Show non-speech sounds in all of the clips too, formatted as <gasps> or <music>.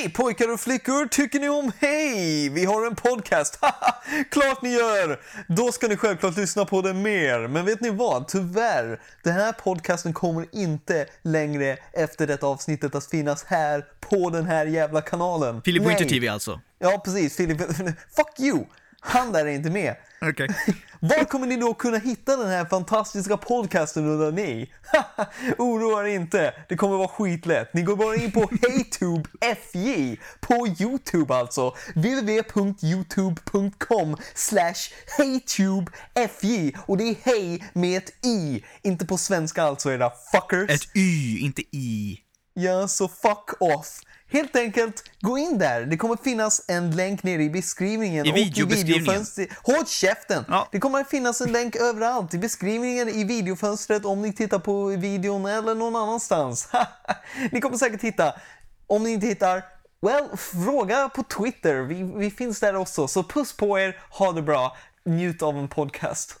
Hej pojkar och flickor, tycker ni om Hej? Vi har en podcast, <laughs> Klart ni gör! Då ska ni självklart lyssna på den mer. Men vet ni vad? Tyvärr, den här podcasten kommer inte längre efter detta avsnittet att finnas här på den här jävla kanalen. Filip. Winter TV alltså. Ja, precis. Filip, <laughs> fuck you! Han där är inte med. Okej. <laughs> Var kommer ni då kunna hitta den här fantastiska podcasten undrar ni? <laughs> Oroa er inte, det kommer vara skitlätt. Ni går bara in på <laughs> HeyTube FJ på Youtube alltså. www.youtube.com slash HeyTubeFJ och det är hej med ett i, inte på svenska alltså era fuckers. Ett Y, inte I. Ja, så fuck off. Helt enkelt, gå in där. Det kommer finnas en länk nere i beskrivningen. I och videobeskrivningen. videofönstret. Håll käften! Ja. Det kommer finnas en länk överallt. I beskrivningen, i videofönstret, om ni tittar på videon eller någon annanstans. <laughs> ni kommer säkert hitta. Om ni inte hittar, well, fråga på Twitter. Vi, vi finns där också. Så puss på er, ha det bra, njut av en podcast.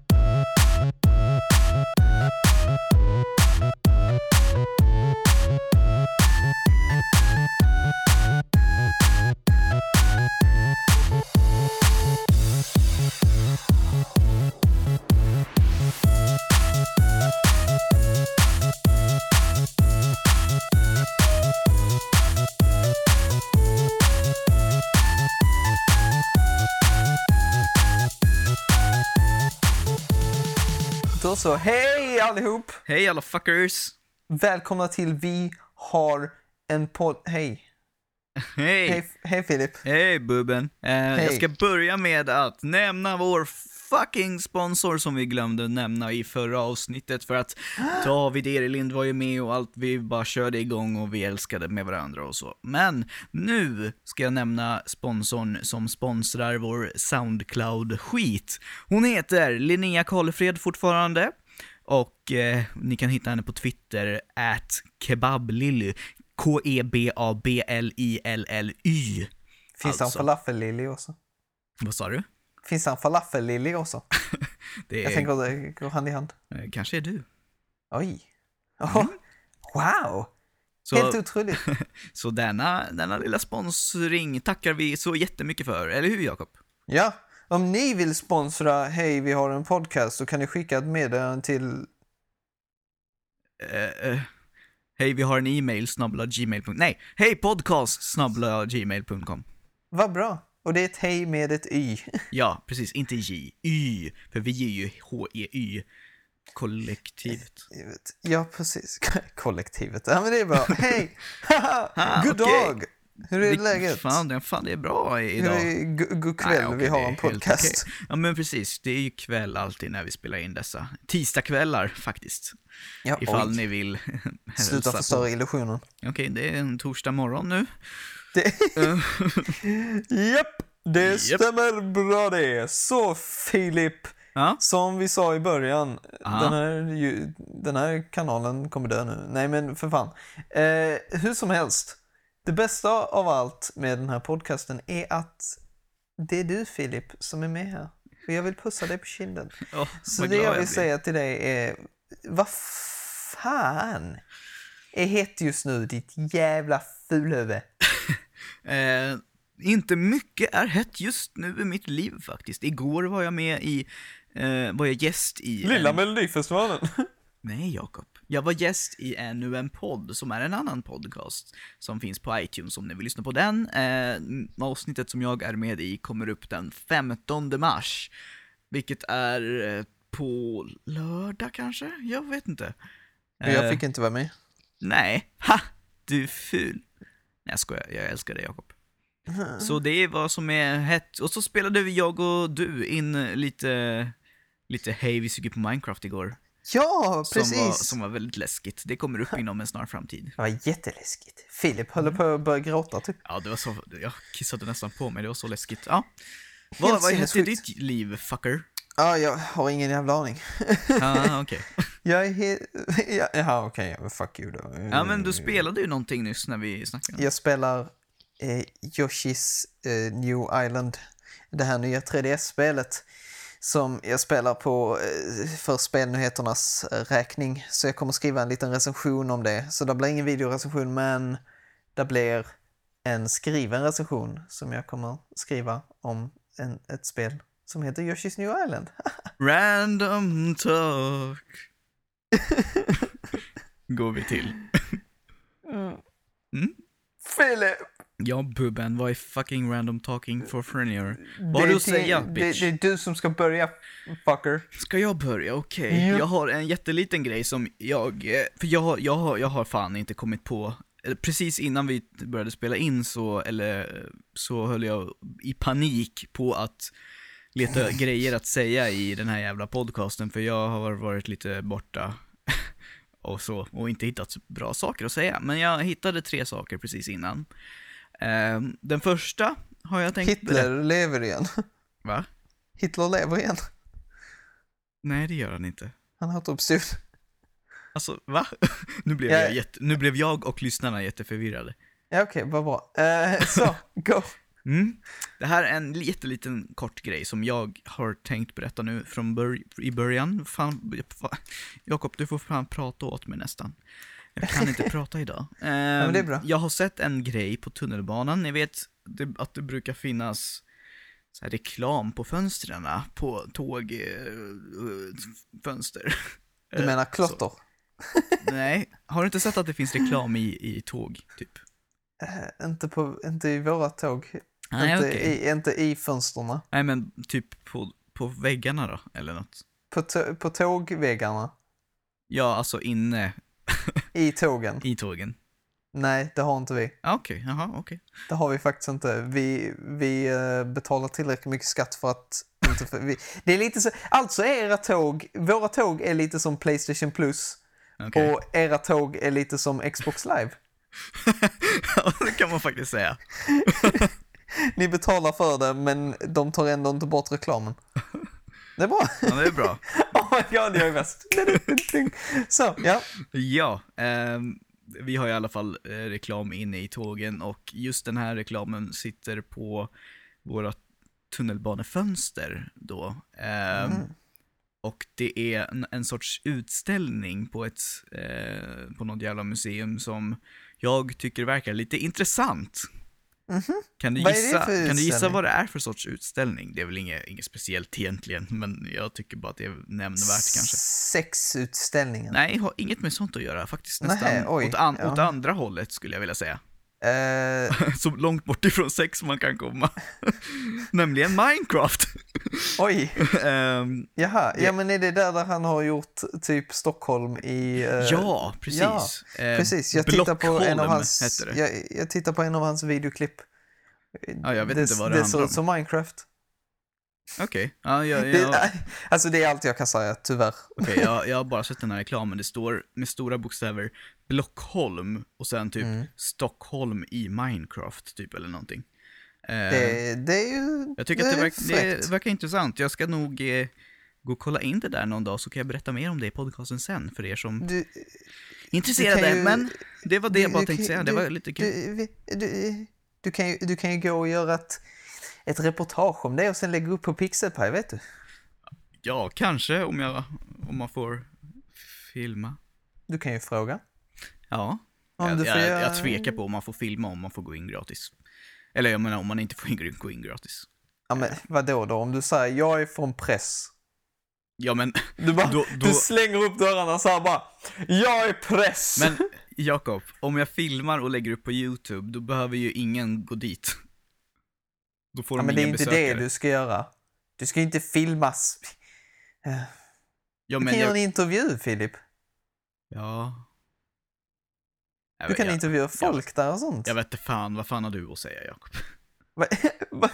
Då så, hej allihop! Hej alla fuckers. Välkomna till Vi har en podd... Hej. Hej. Hej, Filip. Hej Bubben. Eh, Hej. Jag ska börja med att nämna vår fucking sponsor som vi glömde nämna i förra avsnittet för att <gasps> David Erelind var ju med och allt, vi bara körde igång och vi älskade med varandra och så. Men nu ska jag nämna sponsorn som sponsrar vår Soundcloud-skit. Hon heter Linnea Karlefred fortfarande. Och eh, ni kan hitta henne på Twitter, at kebablilly. K-E-B-A-B-L-I-L-L-Y. Finns det en Alltså. falafel-lilly också? Vad sa du? Finns <laughs> det en falafel-lilly också? Det är, Jag tänker att det går hand i hand. eh, kanske är du. Oj. Oh, wow! Så, Helt otroligt. <laughs> så denna, denna lilla sponsring tackar vi så jättemycket för, eller hur Jakob? Ja, om ni vill sponsra Hej, vi har en podcast så kan ni skicka ett meddelande till... Eh, eh, hej, vi har en e-mail, snabbla gmail.com. Nej, hej podcast, snabbla gmail.com. Vad bra! Och det är ett hej med ett y. <laughs> Ja, precis, inte J, Y, för vi är ju H-E-Y, kollektivet. Ja, precis. <laughs> Kollektivet. Ja, men det är bra. <laughs> Hej! God okej. dag! Hur är Vilk- läget? Fan, det, fan, det är bra Hur idag. god kväll? Okej, vi har det en podcast. okej. Ja men precis, det är ju kväll alltid när vi spelar in dessa. Tisdagskvällar faktiskt. Ja, Ifall oj. ni vill Sluta förstöra illusionen. Okej, det är en torsdag morgon nu. <laughs> Japp, det stämmer bra det. Så Filip, Ja, som vi sa i början, Ja. den här, ju, den här kanalen kommer dö nu. Nej men för fan. Eh, hur som helst, det bästa av allt med den här podcasten är att det är du Filip som är med här. Och jag vill pussa dig på kinden. oh, Så det jag vill säga till dig är, vad fan är hett just nu ditt jävla fulhuvud? Eh, inte mycket är hett just nu i mitt liv faktiskt. Igår var jag med i, eh, var jag gäst i Lilla en... Melodifestivalen. <laughs> Nej, Jakob. Jag var gäst i ännu en podd, som är en annan podcast, som finns på iTunes om ni vill lyssna på den. Eh, avsnittet som jag är med i kommer upp den 15 mars, vilket är eh, på lördag kanske? Jag vet inte. Jag Eh, fick inte vara med. Nej, ha! Du är ful. Nej, jag skojar, jag älskar dig Jakob. Så det är vad som är hett. Och så spelade vi, jag och du, in lite, lite Hej, vi suger på Minecraft igår. Ja, Som precis. var, som var väldigt läskigt. Det kommer upp inom en snar framtid. Det var jätteläskigt. Filip höll på att börja gråta typ. Ja, det var så, jag kissade nästan på mig, det var så läskigt. Ja. Vad, vad sinnessjukt. ditt liv, fucker? Ja, jag har ingen jävla aning. <laughs> Ja, okej. Jag är helt... Ja, okej. Okay. Fuck you då. Ja, men du spelade ju någonting nyss när vi snackade. Jag spelar eh, Yoshi's eh, New Island. Det här nya 3DS-spelet. som jag spelar på eh, för spelnyheternas räkning. Så jag kommer skriva en liten recension om det. Så det blir ingen videorecension men det blir en skriven recension som jag kommer skriva om en, ett spel som heter Yoshi's New Island. <laughs> Random talk. Går vi till. Mm? Philip! Ja, Bubben, vad är fucking random talking for Frenier? Vad har du att säga, till- det, bitch? det är du som ska börja, fucker. Ska jag börja? Okej. Ja. Jag har en jätteliten grej som jag, eh, för jag, har- jag, har, jag har fan inte kommit på, precis innan vi började spela in så, eller så höll jag i panik på att leta grejer att säga i den här jävla podcasten, för jag har varit lite borta <laughs> och så, och inte hittat bra saker att säga. Men jag hittade tre saker precis innan. Eh, Den första har jag tänkt... Hitler lever igen. <laughs> Va? Hitler lever igen. Nej, det gör han inte. Han återuppstod. Alltså, va? <laughs> Nu blev, Ja. jag, jätte, nu blev jag och lyssnarna jätteförvirrade. Ja, okej, vad bra. Eh, så, go. Mm. Det här är en jätteliten kort grej som jag har tänkt berätta nu från bör- i början. Fan, fan. Jakob, du får fan prata åt mig nästan. Jag kan inte <laughs> prata idag. men det är bra. Ehm, Jag har sett en grej på tunnelbanan. Ni vet det, att det brukar finnas så reklam på fönstren på tågfönster. Du menar klotter? <laughs> Nej, har du inte sett att det finns reklam i, i tåg, typ? Eh, inte, på, inte i våra tåg. Nej, inte, okej. i, inte i fönstren. Nej, men typ på, på väggarna då, eller något. På, på tågväggarna. Ja, alltså inne <laughs> I tågen. i tågen. Nej, det har inte vi. Okej, jaha, okej. Det har vi faktiskt inte. Vi, vi eh, betalar tillräckligt mycket skatt för att inte för, vi, Det är lite så, alltså era tåg, våra tåg är lite som Playstation Plus Okej. och era tåg är lite som Xbox Live. <laughs> Ja, det kan man faktiskt säga. <laughs> <laughs> Ni betalar för det men de tar ändå inte bort reklamen. Det är bra. Ja, det är bra. <laughs> Oh my god, jag är bäst. <laughs> Så, ja. Ja, ehm, vi har i alla fall eh, reklam inne i tågen och just den här reklamen sitter på våra tunnelbanefönster då. Ehm, Mm. Och det är en, en sorts utställning på ett, eh, på något jävla museum som jag tycker verkar lite intressant. Kan, du Mhm. Vad är det gissa, kan du gissa vad det är för sorts utställning? Det är väl inget, inget speciellt egentligen, men jag tycker bara att det är nämnvärt kanske. Sexutställningen. Nej, har inget med sånt att göra. Faktiskt nästan oj, åt, an- ja. åt andra hållet skulle jag vilja säga. Eh, <laughs> Så långt bort ifrån sex man kan komma. <laughs> Nämligen Minecraft. <laughs> oj, Ehm, jaha. Det- Ja men är det där, där han har gjort typ Stockholm i... eh, ja, precis. ja, Ehm, Precis, jag tittar på en av hans... det. Jag, jag tittar på en av hans videoklipp. Ja, jag vet inte vad det Det handlar om. ut som Minecraft. Okej, ja, jag, Det, jag, alltså det är allt jag kan säga, tyvärr. okej, jag, <laughs> jag har bara sett den här reklamen. Det står med stora bokstäver Blockholm och sen typ Mm. Stockholm i Minecraft, typ eller någonting. Ehm, Det, det är ju... Jag tycker att det, verk, det verkar intressant. Jag ska nog eh, gå och kolla in det där någon dag så kan jag berätta mer om det i podcasten sen för er som Du, är intresserade. ju- Men det var det jag du- bara du tänkte säga. Det du- var lite kul. du, kan ju, du kan ju gå och göra ett, ett reportage om det och sen lägga upp på Pixelpie, vet du? Ja, kanske om, jag, om man får filma. Du kan ju fråga. Ja, Om jag, du får jag, göra- jag tvekar på om man får filma om man får gå in gratis. Eller jag menar om man inte får gå in gratis. Ja, men vadå då? Om du säger jag är från press. Ja men, <laughs> Du, bara, Då- då- du slänger upp dörrarna så här bara. Jag är press! men <laughs> Jakob, om jag filmar och lägger upp på YouTube, då behöver ju ingen gå dit. Då får ja, de men det är inte besökare. det du ska göra. Du ska inte filmas. Ja, Du kan göra jag, en intervju, Filip. Ja. Jag Du vet- kan jag, intervjua folk där och sånt. jag vet inte fan, vad fan har du att säga Jakob? <laughs>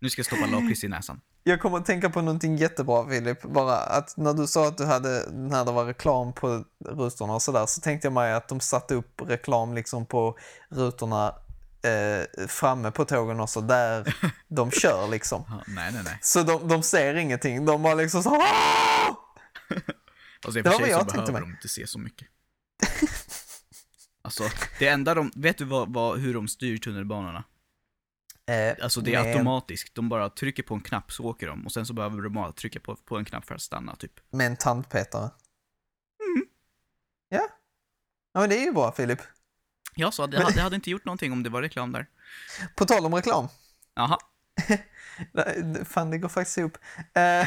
Nu ska jag stoppa lakrits i näsan. Jag kommer att tänka på någonting jättebra, Filip. Bara att när du sa att du hade, när det var reklam på rutorna och sådär, så tänkte jag mig att de satte upp reklam liksom på rutorna eh, framme på tågen också, där <laughs> de kör liksom. Nej, nej, nej. Så de, de ser ingenting, de bara liksom så "Åh!" <laughs> Alltså i och för sig jag så behöver de inte se så mycket. <laughs> Alltså, det enda de, vet du vad, vad, hur de styr tunnelbanorna? Eh, Alltså det är med, automatiskt, de bara trycker på en knapp så åker de och sen så behöver de bara trycka på, på en knapp för att stanna typ. med en tandpetare. Ja. Ja, men det är ju bra, Filip. Jag sa, det hade, det hade inte gjort någonting om det var reklam där. På tal om reklam. Jaha, <laughs> Fan, det går faktiskt ihop. Eh, <laughs>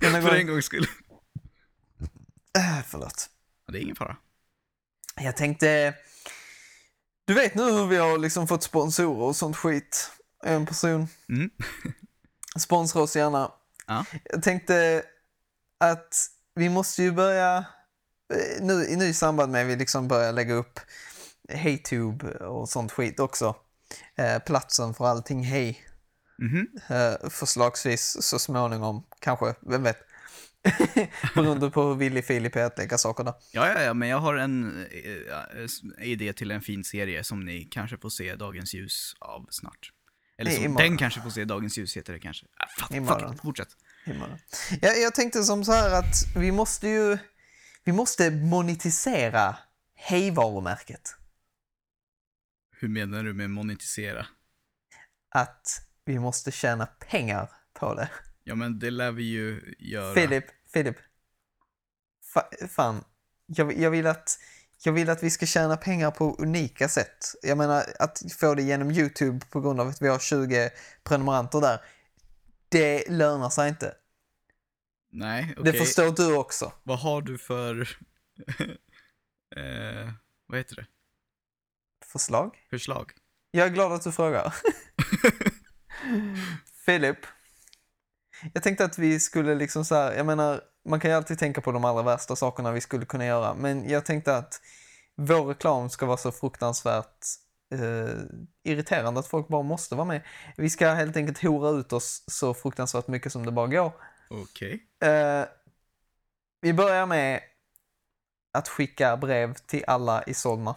för gång- en gångs skull. <laughs> Eh, förlåt. Det är ingen fara. Jag tänkte... Du vet nu hur vi har liksom fått sponsorer och sånt skit. En person Mm. sponsrar oss gärna. Ja. Jag tänkte att vi måste ju börja, eh, nu, nu i samband med att vi liksom börjar lägga upp HeyTube och sånt skit också. Eh, platsen för allting hej. Mhm. Eh, förslagsvis så småningom, kanske, vem vet. <laughs> Beroende på hur villig Filip är att lägga saker där. Ja, ja, ja, men jag har en eh, idé till en fin serie som ni kanske får se dagens ljus av snart. Eller Nej, som imorgon. den kanske får se dagens ljus heter det kanske. Ah, fuck, fuck Imorgon. fortsätt. Imorgon. Jag, jag tänkte som så här att vi måste ju, vi måste monetisera hej-varumärket. Hur menar du med monetisera? Att vi måste tjäna pengar på det. Ja, men det lär vi ju göra. Filip, Filip. Fa, fan, jag, jag, vill att, jag vill att vi ska tjäna pengar på unika sätt. Jag menar, att få det genom YouTube på grund av att vi har 20 prenumeranter där. Det lönar sig inte. Nej, okej. Det förstår du också. Vad har du för... <laughs> eh, vad heter det? Förslag? Förslag? Jag är glad att du frågar. <laughs> Filip. Jag tänkte att vi skulle liksom så här, jag menar, man kan ju alltid tänka på de allra värsta sakerna vi skulle kunna göra, men jag tänkte att vår reklam ska vara så fruktansvärt eh, irriterande att folk bara måste vara med. Vi ska helt enkelt hora ut oss så fruktansvärt mycket som det bara går. Okej. Eh, vi börjar med att skicka brev till alla i Solna.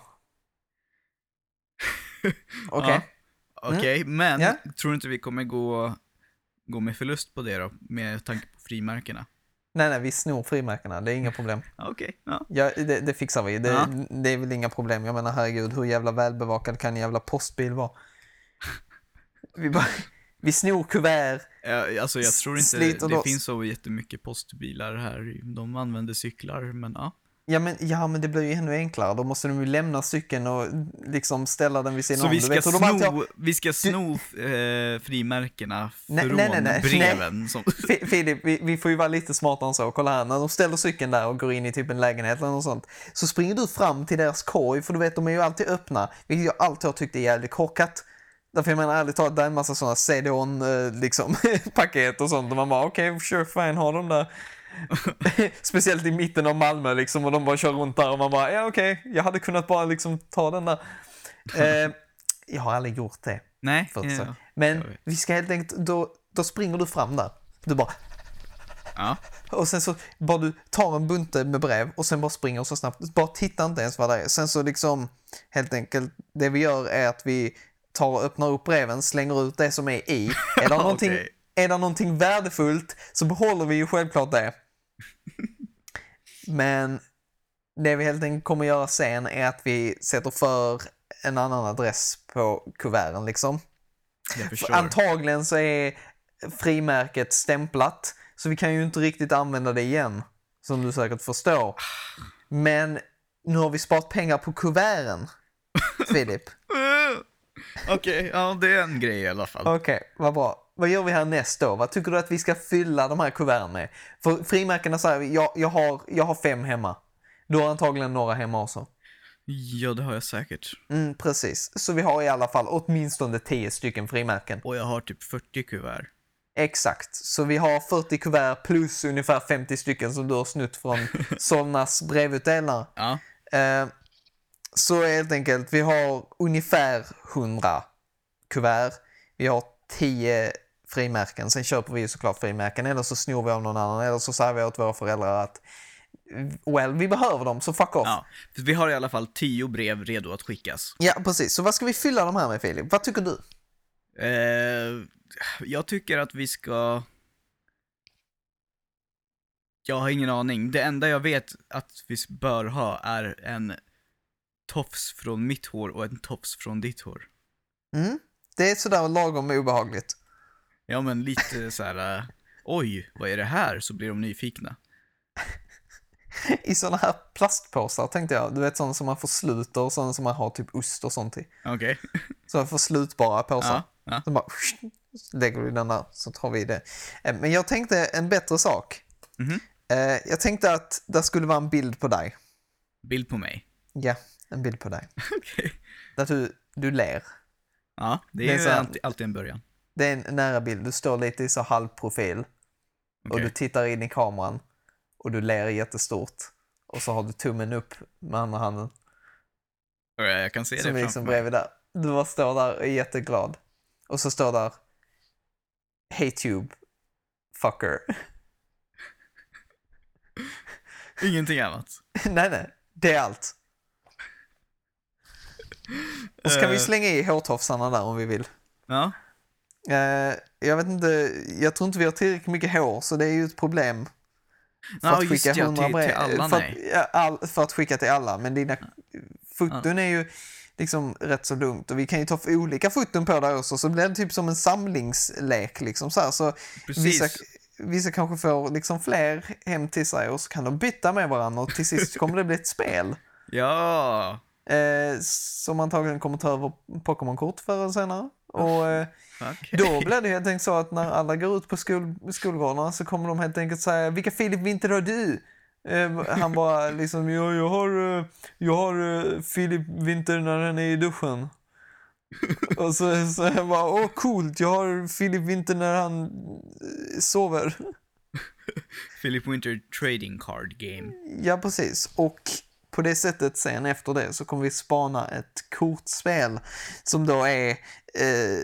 Okej? Ja. Okej, men Ja. tror du inte vi kommer gå, gå med förlust på det då? Med tanke på frimärkena? Nej, nej, vi snor frimärkena. Det är inga problem. Okej, ja. Ja, det, det fixar vi. Det, Ja. det är väl inga problem. Jag menar, herregud, hur jävla välbevakad kan en jävla postbil vara? <laughs> Vi, bara, vi snor kuvert. Ja, Alltså jag tror inte, det loss. finns så jättemycket postbilar här. De använder cyklar, men ja. Ja men, ja, men det blir ju ännu enklare. Då måste de ju lämna cykeln och liksom ställa den vid sidan Så om. vi Du ska vet de alltid sno, vi ska sno eh, frimärkena Nej, från nej, nej, nej. breven? Som, <laughs> Fi- Filip, vi, vi får ju vara lite smartare än så. Kolla här, när de ställer cykeln där och går in i typ en lägenhet eller något sånt. Så springer du fram till deras korg, för du vet de är ju alltid öppna. Vilket jag alltid har tyckt är jävligt korkat. Därför jag menar ärligt talat, det är en massa sådana CD-ON eh, liksom, <laughs> paket och sånt. Och man bara okej, sure fine, ha dem där. <laughs> Speciellt i mitten av Malmö liksom och de bara kör runt där och man bara ja okej, jag hade kunnat bara liksom ta den där. <laughs> Eh, jag har aldrig gjort det. nej, ja. Men vi ska helt enkelt, då, då springer du fram där. Du bara ja. och sen så bara du tar en bunte med brev och sen bara springer så snabbt. Bara titta inte ens vad det är. Sen så liksom helt enkelt det vi gör är att vi tar och öppnar upp breven, slänger ut det som är i. Är det <laughs> någonting, Okej. är det någonting värdefullt så behåller vi ju självklart det. Men det vi helt enkelt kommer göra sen är att vi sätter för en annan adress på kuverten liksom. Förstår. antagligen så är frimärket stämplat, så vi kan ju inte riktigt använda det igen, som du säkert förstår. Men nu har vi sparat pengar på kuverten, <laughs> Filip. Okej, ja det är en grej i alla fall. Okej, vad bra. Vad gör vi här näst då? Vad tycker du att vi ska fylla de här kuverten med? För frimärkena säger vi, jag, jag, har, jag har fem hemma. Du har antagligen några hemma också. Ja, det har jag säkert. Mm, precis. Så vi har i alla fall åtminstone 10 stycken frimärken. Och jag har typ 40 kuvert. Exakt. Så vi har 40 kuvert plus ungefär 50 stycken som du har snutt från <laughs> Solnas brevutdelare. Ja. Eh, så helt enkelt, vi har ungefär 100 kuvert. Vi har 10 frimärken. Sen köper vi såklart frimärken eller så snor vi av någon annan eller så säger vi åt våra föräldrar att well, vi behöver dem så fuck off. Ja. ja. För vi har i alla fall 10 brev redo att skickas. precis. Så vad ska vi fylla de här med Filip? Vad tycker du? Eh, jag tycker att vi ska... Jag har ingen aning. Det enda jag vet att vi bör ha är en tofs från mitt hår och en tofs från ditt hår. Mm? Det är sådär lagom obehagligt. Ja, men lite så här. äh, oj, vad är det här? Så blir de nyfikna. <laughs> I sådana här plastpåsar tänkte jag. Du vet sådana som man får slut och sådana som man har typ ost och sånt i. Okej. <laughs> Så jag får slutbara påsar. Ja, ja. Så bara så <laughs> lägger vi den där så tar vi det. Eh, Men jag tänkte en bättre sak. Mhm. Eh, Jag tänkte att det skulle vara en bild på dig. Bild på mig. Ja, en bild på dig. Okej. Där du, du ler. Ja, det är, Det är ju så alltid, alltid en början. Det är en nära bild. Du står lite i så halvprofil. Och Okej. du tittar in i kameran. Och du ler jättestort. Och så har du tummen upp med andra handen. Ja, Jag kan se Som det framför liksom bredvid där. Du bara står där och är jätteglad. Och så står där Hey Tube, fucker. <laughs> Ingenting annat. <laughs> nej, nej. Det är allt. Och så kan vi Eh. slänga i hårtofsarna där om vi vill. Ja, jag vet inte, jag tror inte vi har tillräckligt mycket hår så det är ju ett problem. För Ja, att just skicka ja, 100 till- brev. till alla, för, att, all, för att skicka till alla, men dina foton är ju liksom rätt så dumt. Och vi kan ju ta olika foton på där också, så blir det typ som en samlingslek liksom så här. Så precis. vissa, vissa kanske får liksom fler hem till sig och så kan de byta med varandra och till sist kommer det bli ett spel. <laughs> Ja, Eh, som antagligen kommer ta över Pokémon-kort förr eller senare. Och eh, okej. då blir det helt enkelt så att när alla går ut på skol, skolgårdarna så kommer de helt enkelt säga vilka Filip Winter har du? Eh, han bara liksom, ja, jag har, eh, jag har eh, Filip Winter när han är i duschen. Och så, så jag bara, åh coolt, jag har Filip Winter när han eh, sover. <laughs> Philip Winter Trading Card Game. Ja, precis. Och på det sättet sen efter det så kommer vi spana ett kortspel som då är eh,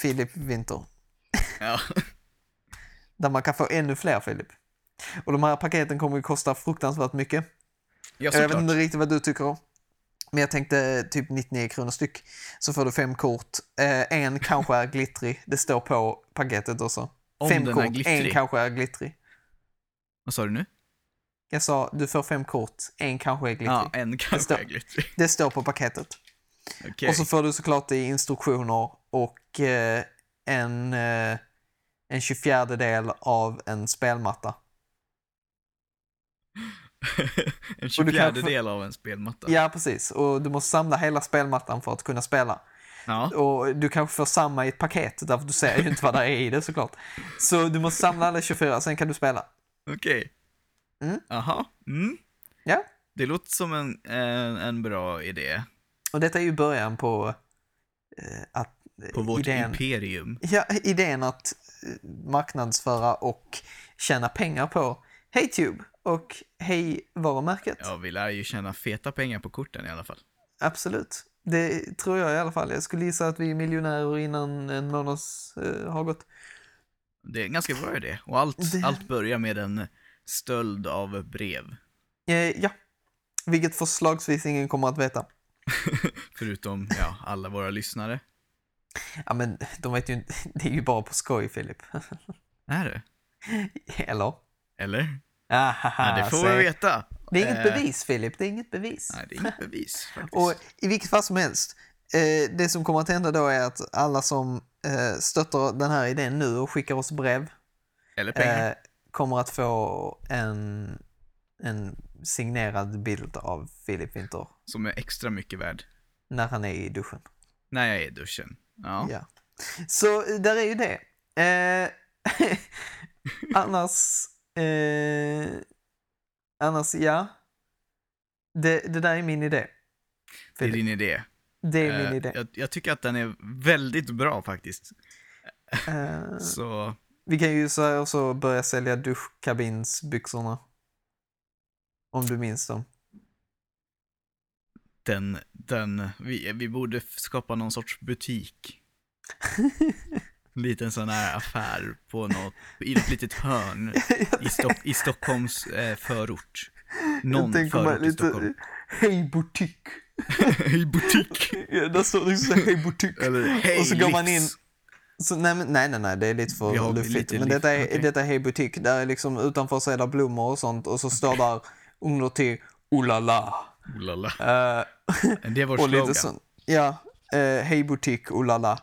Filip Winter. Ja. <laughs> Där man kan få ännu fler Filip. Och de här paketen kommer ju kosta fruktansvärt mycket. Ja, jag vet inte riktigt vad du tycker om. Men jag tänkte typ 99 kronor styck. Så får du fem kort. Eh, en kanske är glittrig. Det står på paketet också. Om fem den är kort, glittrig. en kanske är glittrig. Vad sa du nu? Jag sa du får fem kort, en kanske är glittrig. Ja, en kanske står- är glittrig. Det står på paketet. Okej. Och så får du såklart i instruktioner och eh, en, eh, en 24 del av en spelmatta. <laughs> en Och du 24 kan få- del av en spelmatta. Ja, precis. Och du måste samla hela spelmattan för att kunna spela. Ja. Och du kanske får samma i ett paket, därför du ser ju inte vad det är i det såklart. Så du måste samla alla 24, sen kan du spela. Okej. Mm. Aha. Mm. Ja. Det låter som en, en, en bra idé. Och detta är ju början på eh, att... På vårt idén, imperium. Ja, idén att eh, marknadsföra och tjäna pengar på HeyTube och Hej varumärket. Ja, vi lär ju tjäna feta pengar på korten i alla fall. Absolut. Det tror jag i alla fall. Jag skulle gissa att vi är miljonärer innan en månad eh, har gått. Det är en ganska bra idé. Och allt, Det- allt börjar med en stöld av brev. Eh, ja, vilket förslagsvis ingen kommer att veta. <laughs> Förutom, ja, alla våra lyssnare. Ja, men de vet ju inte. Det är ju bara på skoj, Filip. Är det? Eller? Eller? Ahaha, Nej, det får se. vi veta. Det är inget Eh, bevis, Filip. Det är inget bevis. Nej, det är inget bevis faktiskt. Och i vilket fall som helst, eh, det som kommer att hända då är att alla som eh, stöttar den här idén nu och skickar oss brev Eller pengar. eh, kommer att få en, en signerad bild av Filip Winter Som är extra mycket värd. när han är i duschen. När jag är i duschen. Ja. Ja. Så eh, där är ju det. Eh, <laughs> annars, eh, annars ja. Det, det där är min idé. Det är Filip. din idé. Det är min Eh, idé. Jag, jag tycker att den är väldigt bra faktiskt. Eh, <laughs> Så, vi kan ju så också börja sälja duschkabinsbyxorna. Om du minns dem. den, den, vi, vi borde skapa någon sorts butik. <laughs> En liten sån här affär på något, i ett litet hörn i, Stock, i Stockholms eh, förort. Någon tänker bara förort i Stockholm. hej butik. <laughs> Hej butik! <laughs> Ja, där står det så här, hej butik. Eller hej Och så går man in Så, nej, nej, nej, nej, det är lite för lite Men detta är, okej. detta är Hej butik. Där är liksom utanför så är det blommor och sånt och så står där under till Oh la la. Oh la la. Eh, <laughs> Det är vår slogan. sånt. Ja, Eh, Hej butik, oh la la.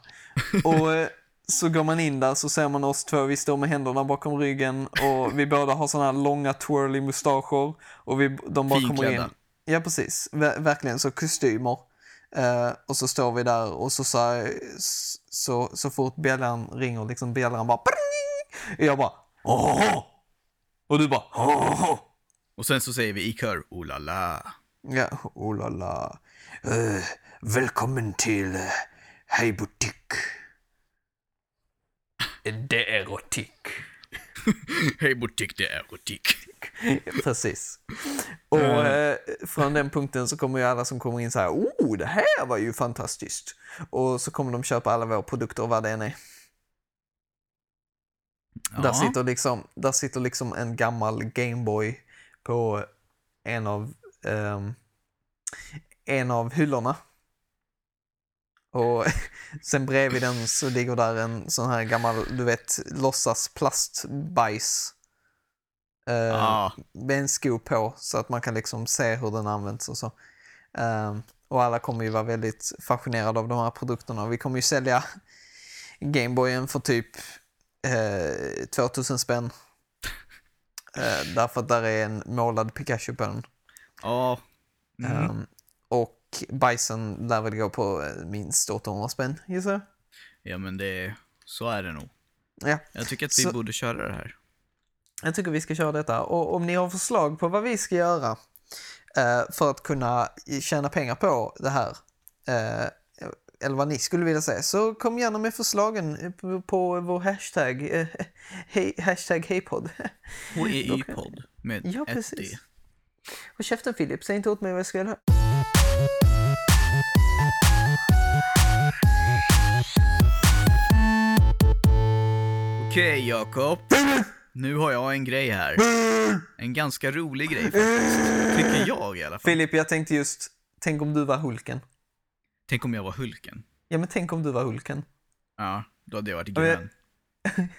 Och eh, så går man in där så ser man oss två, vi står med händerna bakom ryggen och vi båda har såna här långa twirly mustascher och vi, de bara kommer in. Finklädda. Ja, precis. Ver verkligen så kostymer. Eh, och så står vi där och så, så, så, så fort bjällan ringer, liksom bjällan bara! Och jag bara åh! Och du bara åh! Och sen så säger vi i kör, oh la la. Ja, oh la la. Eh, välkommen till uh, Hej butik. Det är erotik. <laughs> Hej butik, det är erotik. Precis. Och eh, från den punkten så kommer ju alla som kommer in så här, oh, det här var ju fantastiskt. Och så kommer de köpa alla våra produkter och vad det än är. Där, sitter liksom, där sitter liksom en gammal Gameboy på en av, ehm, en av hyllorna. Och <laughs> sen bredvid den så ligger där en sån här gammal, du vet, låtsas plastbajs. Eh, Ja. med en sko på så att man kan liksom se hur den används och så. Ehm, och alla kommer ju vara väldigt fascinerade av de här produkterna. Vi kommer ju sälja Gameboyen för typ eh, 2000 spänn. Eh, därför att där är en målad Pikachu på den. Ja. Mm. Ehm, och bajsen lär väl gå på eh, minst 800 spänn, gissar jag. Ja men det, så är det nog. Ja, Jag tycker att vi Så- borde köra det här. jag tycker vi ska köra detta. Och om ni har förslag på vad vi ska göra eh, för att kunna tjäna pengar på det här, eh, eller vad ni skulle vilja säga, så kom gärna med förslagen på, vår hashtag, eh, hej, hashtag hejpodd. HEI-podd med Ja, ett precis. D. Och käften Filip, säg inte åt mig vad jag ska göra. Okej Jakob. Nu har jag en grej här. En ganska rolig grej faktiskt. Tycker jag i alla fall. Filip, jag tänkte just, tänk om du var Hulken. Tänk om jag var Hulken. Ja, men tänk om du var Hulken. Ja, då hade jag varit grön. <laughs>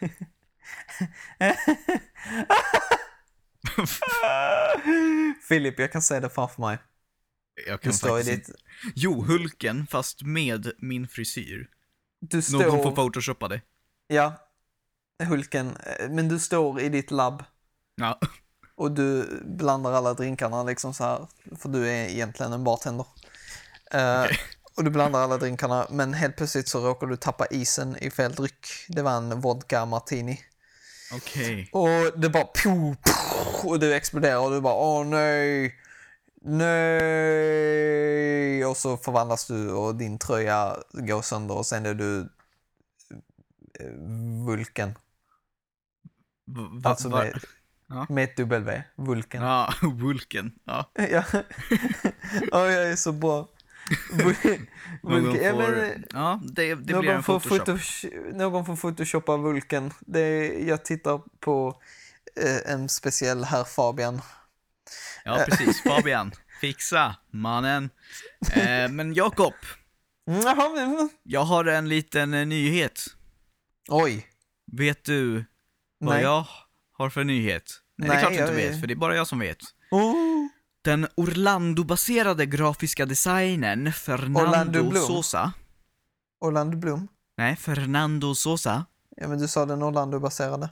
Filip, jag kan säga det framför mig. Jag Du kan står i faktiskt ditt... Jo, Hulken, fast med min frisyr. Du står... Någon får photoshoppa det. Ja, Hulken. eh, Men du står i ditt labb Ja. och du blandar alla drinkarna liksom så här. För du är egentligen en bartender. Eh, Okej. Och du blandar alla drinkarna, men helt plötsligt så råkar du tappa isen i fel dryck. Det var en vodka martini. Okej. Och det bara pju, pju, och du exploderar och du bara åh nej, nej. Och så förvandlas du och din tröja går sönder och sen är du eh, Vulken. Va- Alltså va- med, Ja. med ett W, Vulken. Ja, <laughs> Vulken. Ja. Ja, <laughs> ja jag är så bra. Någon Vulken. Ja, får... men, Ja, det, det blir någon, en får photoshop. någon får photoshoppa Vulken. Det är, jag tittar på eh, en speciell herr Fabian. Ja, precis. Fabian. <laughs> Fixa, mannen. Eh, men Jakob, jag har en liten eh, nyhet. oj. Vet du vad Nej. jag har för nyhet? Nej, det är Nej, klart du inte jag- vet, för det är bara jag som vet. Oh. Den Orlando-baserade grafiska designern Fernando Orlando Bloom. Sosa. Orlando Bloom. Nej, Fernando Sosa. Ja, men du sa den Orlando-baserade.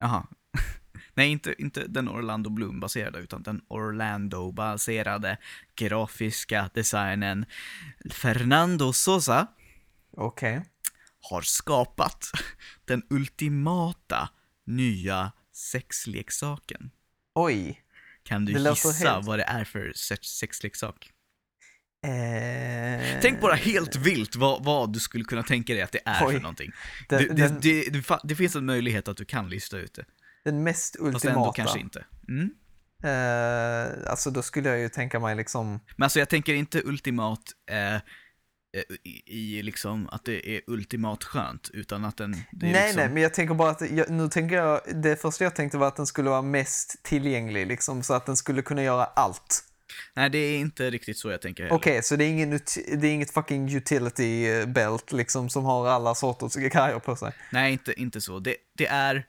Jaha. <laughs> Nej, inte, inte den Orlando Bloom-baserade, utan den Orlando-baserade grafiska designern Fernando Sosa Okej. har skapat den ultimata nya sexleksaken. Oj. Kan du Det gissa vad det är för sex- sexleksak? Eh... Tänk bara helt vilt vad, vad du skulle kunna tänka dig att det är Oj. för någonting. Den, det, det, den, det, det, det finns en möjlighet att du kan lista ut det. den mest Fast ändå ultimata. kanske inte. Mm. Eh, alltså då skulle jag ju tänka mig liksom... Men alltså jag tänker inte ultimat eh, i, i liksom att det är ultimat skönt, utan att den... Nej, liksom, nej, men jag tänker bara att, jag, nu tänker jag, det första jag tänkte var att den skulle vara mest tillgänglig, liksom, så att den skulle kunna göra allt. nej, det är inte riktigt så jag tänker heller. Okej, så det är, ingen, det är inget fucking utility eh, belt liksom som har alla sorters grejer på sig. Nej, inte, inte så. Det, det är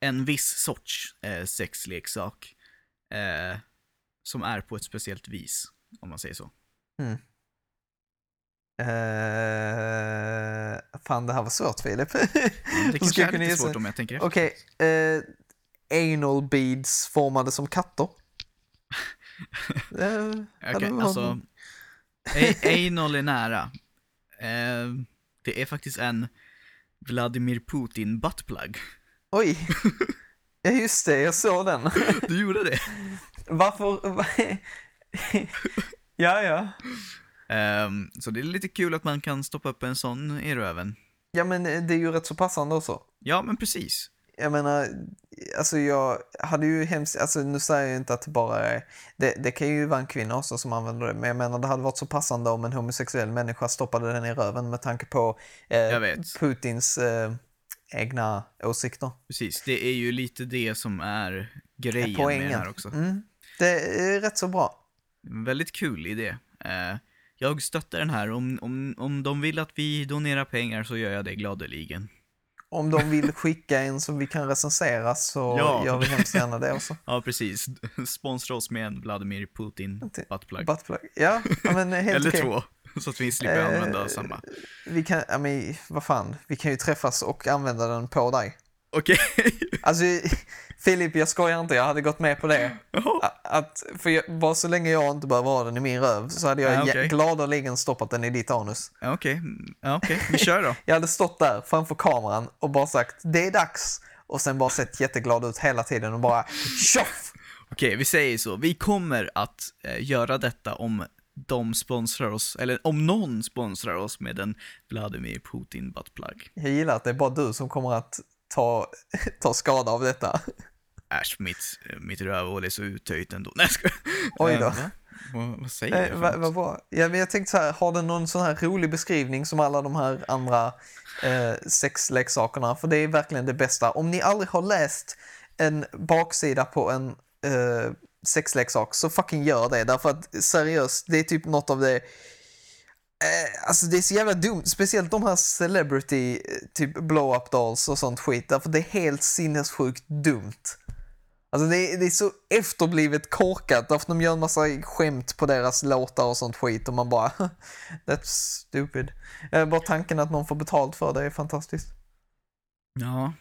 en viss sorts eh, sexleksak eh, som är på ett speciellt vis, om man säger så. Eh, fan, det här var svårt Filip. Det <laughs> kanske jag är lite gissa. svårt om jag tänker efter. Okej, eh, anal beads formade som katter. <laughs> Eh, Okej, var- alltså. Anal är nära. Eh, det är faktiskt en Vladimir Putin buttplug. Oj! <laughs> Ja just det, jag såg den. Du gjorde det? Varför? va- ja, ja. Ehm, så det är lite kul att man kan stoppa upp en sån i röven. Ja men det är ju rätt så passande också. Ja, men precis. Jag menar, alltså jag hade ju hemskt, alltså nu säger jag inte att det bara är, det, det kan ju vara en kvinna också som använder det, men jag menar det hade varit så passande om en homosexuell människa stoppade den i röven med tanke på eh. Putins eh, egna åsikter. Precis, det är ju lite det som är grejen med Poängen. det här också. Mm. Det är rätt så bra. Väldigt kul idé. Eh, jag stöttar den här. Om, om, om de vill att vi donerar pengar så gör jag det gladeligen. Om de vill skicka en som vi kan recensera så Ja. gör vi hemskt gärna det också. <laughs> Ja, precis. Sponsra oss med en Vladimir Putin buttplug. Buttplug. Ja, men helt Eller okej. två, så att vi slipper Eh, använda samma. Vi kan, ja men vad fan, vi kan ju träffas och använda den på dig. Okej. Alltså, Filip, jag skojar inte, jag hade gått med på det. Att, för jag, bara så länge jag inte behöver ha den i min röv så hade jag Ja, ja, gladeligen stoppat den i ditt anus. Okej, Mm, ja, okej. vi kör då. <laughs> Jag hade stått där framför kameran och bara sagt det är dags och sen bara sett jätteglad ut hela tiden och bara tjoff! Okej, vi säger så. Vi kommer att eh, göra detta om de sponsrar oss, eller om någon sponsrar oss med en Vladimir Putin buttplug. Jag gillar att det är bara du som kommer att ta, <laughs> ta skada av detta. Äsch, mitt, mitt rövhål är så uttöjt ändå. <laughs> Nej, skojar. Oj då. Eh, va? Vad, vad säger Eh, jag? för Vad vad bra. Ja, men jag tänkte så här, har den någon sån här rolig beskrivning som alla de här andra eh, sexleksakerna? För det är verkligen det bästa. Om ni aldrig har läst en baksida på en eh, sexleksak så fucking gör det. Därför att seriöst, det är typ något av det Eh, alltså det är så jävla dumt, speciellt de här celebrity, eh, typ blow-up dolls och sånt skit. Därför det är helt sinnessjukt dumt. Alltså det är, det är så efterblivet korkat därför de gör en massa skämt på deras låtar och sånt skit och man bara <laughs> That's stupid. Eh, bara tanken att någon får betalt för det är fantastiskt. Ja,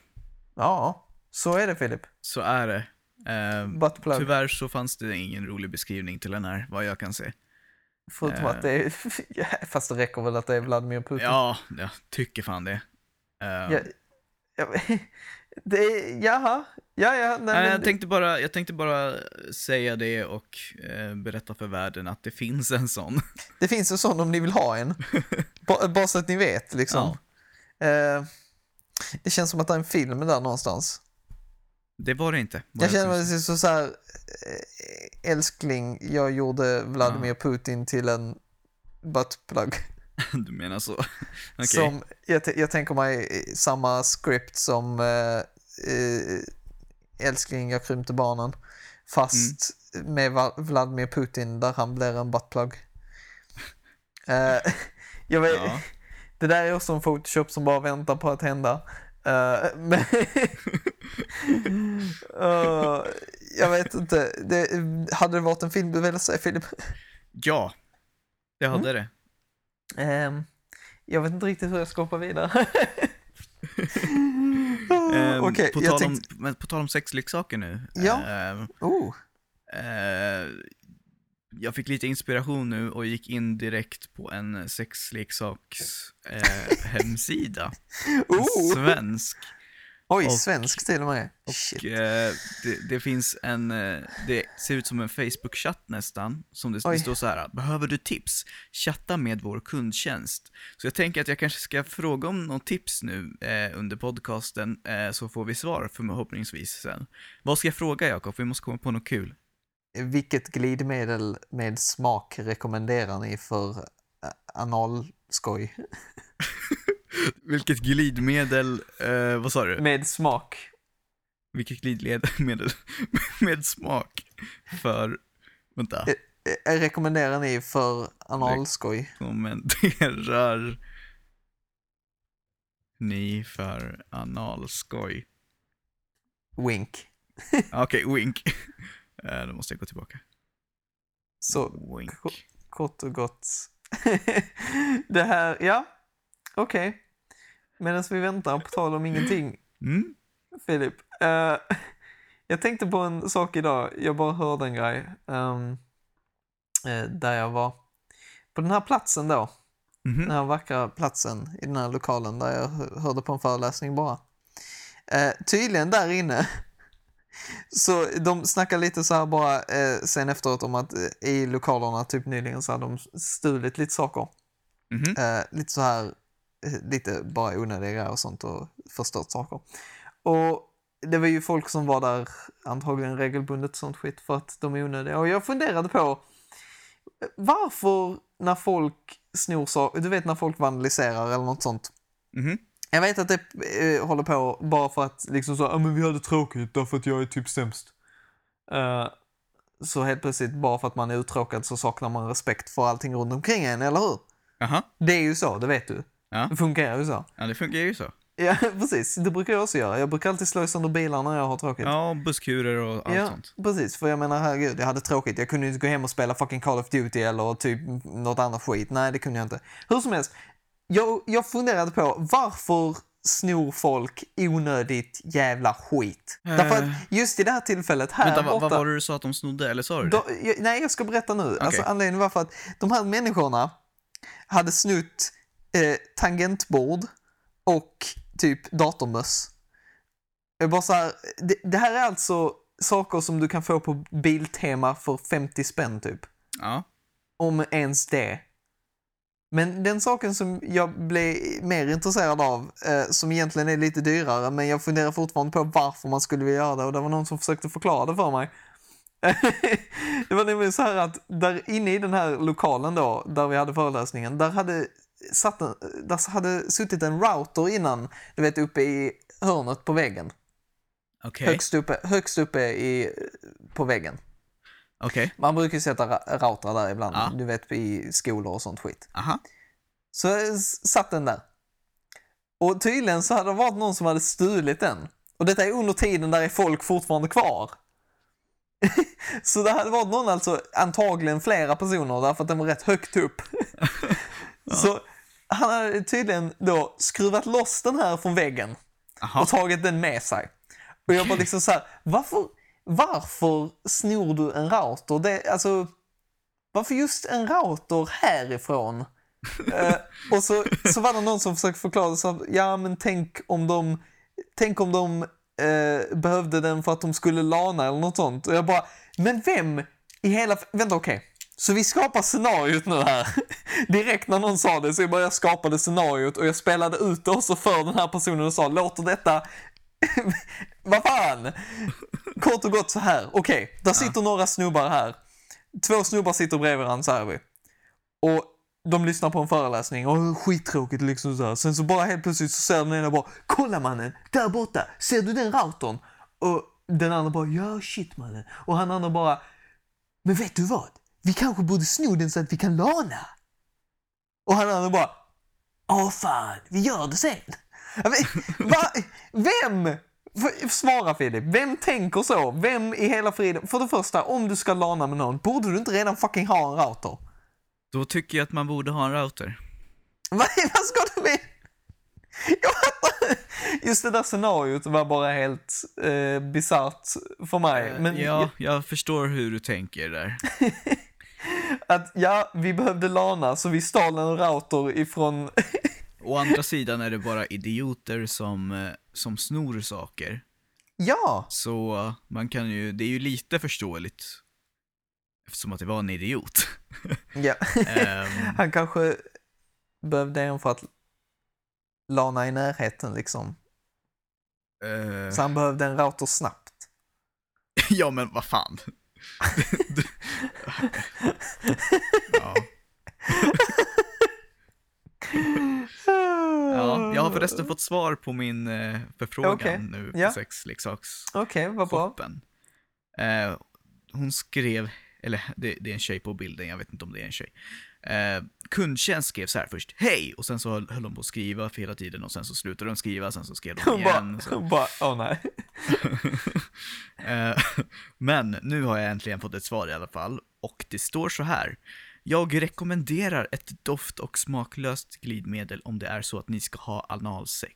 Ja, så är det Filip. så är det. Eh, tyvärr så fanns det ingen rolig beskrivning till den här, vad jag kan se. Förutom Eh. att det är, <laughs> fast det räcker väl att det är Vladimir Putin. Ja, jag tycker fan det. Eh, Ja, ja, det jaha, ja ja. Nej, men, jag, tänkte bara, jag tänkte bara säga det och eh, berätta för världen att det finns en sån. Det finns en sån om ni vill ha en. <laughs> bara, bara så att ni vet liksom. Eh, det känns som att det är en film där någonstans. Det var det inte. vad Jag känner mig så, så här, eh, älskling, jag gjorde Vladimir Putin till en buttplug. <laughs> Du menar så? <laughs> Okej. Som, jag, jag tänker mig samma script som eh, älskling, jag krympte barnen. Fast Mm. med Vladimir Putin där han blir en buttplug. Eh, <laughs> jag vet, Ja. Det där är också en Photoshop som bara väntar på att hända. Eh, men Eh, jag vet inte. Det, hade det varit en film du ville se, Filip? Ja, det Mm. hade det. Ehm, jag vet inte riktigt hur jag ska hoppa vidare. <laughs> Ehm, Okej, på, tal tänkte... om, på tal om sexleksaker nu. Ja. Ehm, Oh, eh, jag fick lite inspiration nu och gick in direkt på en sexleksaks eh, hemsida. <laughs> En oh. svensk. Oj, Och- svensk till och med. Och eh, det, det finns en, eh, det ser ut som en Facebook-chatt nästan, som det, det står så här, behöver du tips? Chatta med vår kundtjänst. Så jag tänker att jag kanske ska fråga om något tips nu eh, under podcasten, eh, så får vi svar förhoppningsvis sen. Vad ska jag fråga Jakob? Vi måste komma på något kul. Vilket glidmedel med smak rekommenderar ni för eh, analskoj? <laughs> Vilket glidmedel, eh, vad sa du? Med smak. Vilket glidmedel <laughs> med smak för, vänta, Eh, eh, Rekommenderar ni för analskoj? kommenterar ni för analskoj? Wink. <laughs> Okej, wink. Eh, Då måste jag gå tillbaka. Så Wink. kort och gott, <laughs> det här, ja, okej. Medan vi väntar, på tal om ingenting, Mm? Filip. eh, jag tänkte på en sak idag. Jag bara hörde en grej. eh, där jag var. På den här platsen då. Mhm. Den här vackra platsen i den här lokalen där jag hö- hörde på en föreläsning bara. Eh, tydligen där inne. <laughs> Så de snackar lite så här bara eh, sen efteråt om att eh, i lokalerna typ nyligen så har de stulit lite saker. Mhm. Eh, lite så här, lite bara onödiga och sånt och förstört saker. Och det var ju folk som var där antagligen regelbundet sånt skit för att de är onödiga. Och jag funderade på eh, varför när folk snor saker, du vet när folk vandaliserar eller något sånt. Mhm. Jag vet att det eh, håller på bara för att liksom så, ah, men vi hade tråkigt därför att jag är typ sämst. Eh, så helt plötsligt, bara för att man är uttråkad så saknar man respekt för allting runt omkring en, eller hur? Jaha. Det är ju så, det vet du. Ja. Det funkar ju så. ja, det funkar ju så. Ja, <laughs> precis. Det brukar jag också göra. Jag brukar alltid slå sönder bilar när jag har tråkigt. Ja, busskurer och allt Ja, sånt. precis. För jag menar, herregud, jag hade tråkigt. Jag kunde inte gå hem och spela fucking Call of Duty eller typ något annat skit. Nej, det kunde jag inte. Hur som helst, jag, jag funderade på varför snor folk onödigt jävla skit? Eh. Därför att just i det här tillfället här Vänta, vad, borta... vad var det du sa att de snodde, eller sa du det? Då, jag, nej, jag ska berätta nu. Alltså, anledningen var för att de här människorna hade snott eh, tangentbord och typ datormöss. Jag bara så här, det, det här är alltså saker som du kan få på Biltema för 50 spänn typ. Ja. Om ens det. Men den saken som jag blev mer intresserad av, eh, som egentligen är lite dyrare, men jag funderar fortfarande på varför man skulle vilja göra det och det var någon som försökte förklara det för mig. <laughs> det var nämligen så här att där inne i den här lokalen då, där vi hade föreläsningen, där hade, satt en, där hade suttit en router innan, du vet uppe i hörnet på väggen. Okej. Högst uppe, högst uppe i, på väggen. Okej. Man brukar ju sätta ra- routrar där ibland, Ja. du vet i skolor och sånt skit. Aha. Så satt den där. Och tydligen så hade det varit någon som hade stulit den. Och detta är under tiden där är folk fortfarande kvar. <laughs> så det hade varit någon, alltså antagligen flera personer därför att den var rätt högt upp. <laughs> Så han hade tydligen då skruvat loss den här från väggen Aha. och tagit den med sig. Och jag bara liksom så här, varför, varför snor du en router? Det, alltså, varför just en router härifrån? <laughs> Eh, och så, så var det någon som försökte förklara, så, ja men tänk om de, tänk om de eh, behövde den för att de skulle lana eller något sånt. Och jag bara, men vem i hela, vänta okej. Så vi skapar scenariot nu här. Direkt när någon sa det så jag bara skapade scenariot och jag spelade ut det också för den här personen och sa, låter detta <laughs> vad fan? Kort och gott så här. Okej, där sitter några snubbar här. Två snubbar sitter bredvid varandra, säger vi. Och de lyssnar på en föreläsning och skittråkigt liksom så här. Sen så bara helt plötsligt så ser den ena bara Kolla mannen, där borta, ser du den routern? Och den andra bara ja shit mannen. Och han andra bara Men vet du vad? Vi kanske borde sno den så att vi kan lana. Och han andra bara Åh fan, vi gör det sen. Va? Vem? Svara Filip, vem tänker så? Vem i hela friden? För det första, om du ska lana med någon, borde du inte redan fucking ha en router? Då tycker jag att man borde ha en router. Vad, <laughs> vad ska du med? Just det där scenariot var bara helt eh, bisarrt för mig. Men ja, jag förstår hur du tänker där. <laughs> att ja, vi behövde lana så vi stal en router ifrån... <laughs> Å andra sidan är det bara idioter som, eh, som snor saker. ja, Så eh, man kan ju, det är ju lite förståeligt. Eftersom att det var en idiot. <laughs> ja. <laughs> Ehm, Han kanske behövde en för att lana i närheten liksom. eh, Så han behövde en router snabbt. ja men vad fan. Ja. ja, jag har förresten fått svar på min eh, förfrågan Okej, nu på ja. sexleksaksshoppen. Bra. Eh, hon skrev, eller det, det är en tjej på bilden, jag vet inte om det är en tjej. Eh, kundtjänst skrev så här först, hej, och sen så höll hon på att skriva för hela tiden och sen så slutade de skriva, sen så skrev de Hon igen. bara, Så. hon bara, åh nej. <laughs> Eh, Men nu har jag äntligen fått ett svar i alla fall och det står så här. Jag rekommenderar ett doft och smaklöst glidmedel om det är så att ni ska ha analsex.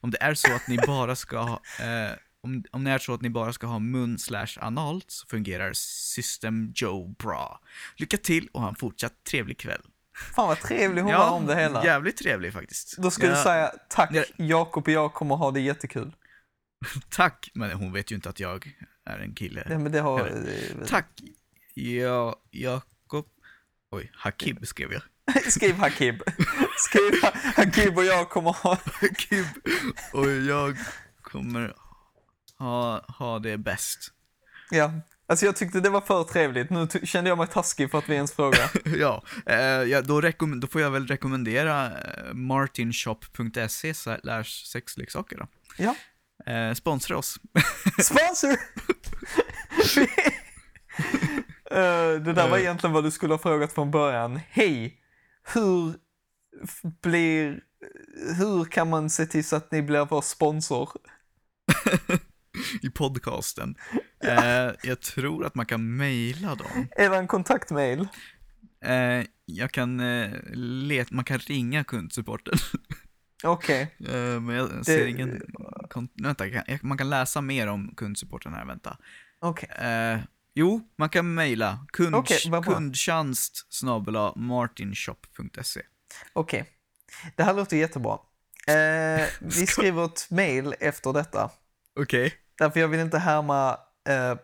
Om det är så att ni bara ska ha, eh, om, om det är så att ni bara ska ha mun slash analt så fungerar System Joe bra. Lycka till och ha en fortsatt trevlig kväll. Fan vad trevlig hon var om det hela. jävligt trevlig faktiskt. Då ska du Ja, säga tack, Ja. Jakob och jag kommer ha det jättekul. <laughs> Tack, men hon vet ju inte att jag är en kille. Ja, men det har... Eller- Tack, ja, Jakob. Oj, Hakib skrev jag. <laughs> Skriv Hakib. Skriv Ha- Hakib och jag kommer ha... <laughs> Hakib och jag kommer ha, ha det bäst. Ja. Alltså jag tyckte det var för trevligt. Nu kände jag mig taskig för att vi ens frågar. <laughs> ja, eh, ja då, då får jag väl rekommendera eh, martinshop.se sexleksaker då. Ja. Eh, sponsra oss. <laughs> Sponsor! <laughs> Eh, det där var Eh. egentligen vad du skulle ha frågat från början. Hej! Hur blir... Hur kan man se till så att ni blir vår sponsor? I podcasten. Eh, jag tror att man kan mejla dem. Är det en kontaktmail? Eh, jag kan eh, leta, man kan ringa kundsupporten. <laughs> Okej. Eh, men jag ser ingen... Kon- vänta, jag man kan läsa mer om kundsupporten här, vänta. Okej. Eh, jo, man kan mejla kund, bra. kundtjänst snabel-a martinshop.se. Okej. Det här låter jättebra. Eh, vi <laughs> skriver ett mail efter detta. Okej. Därför jag vill inte härma eh,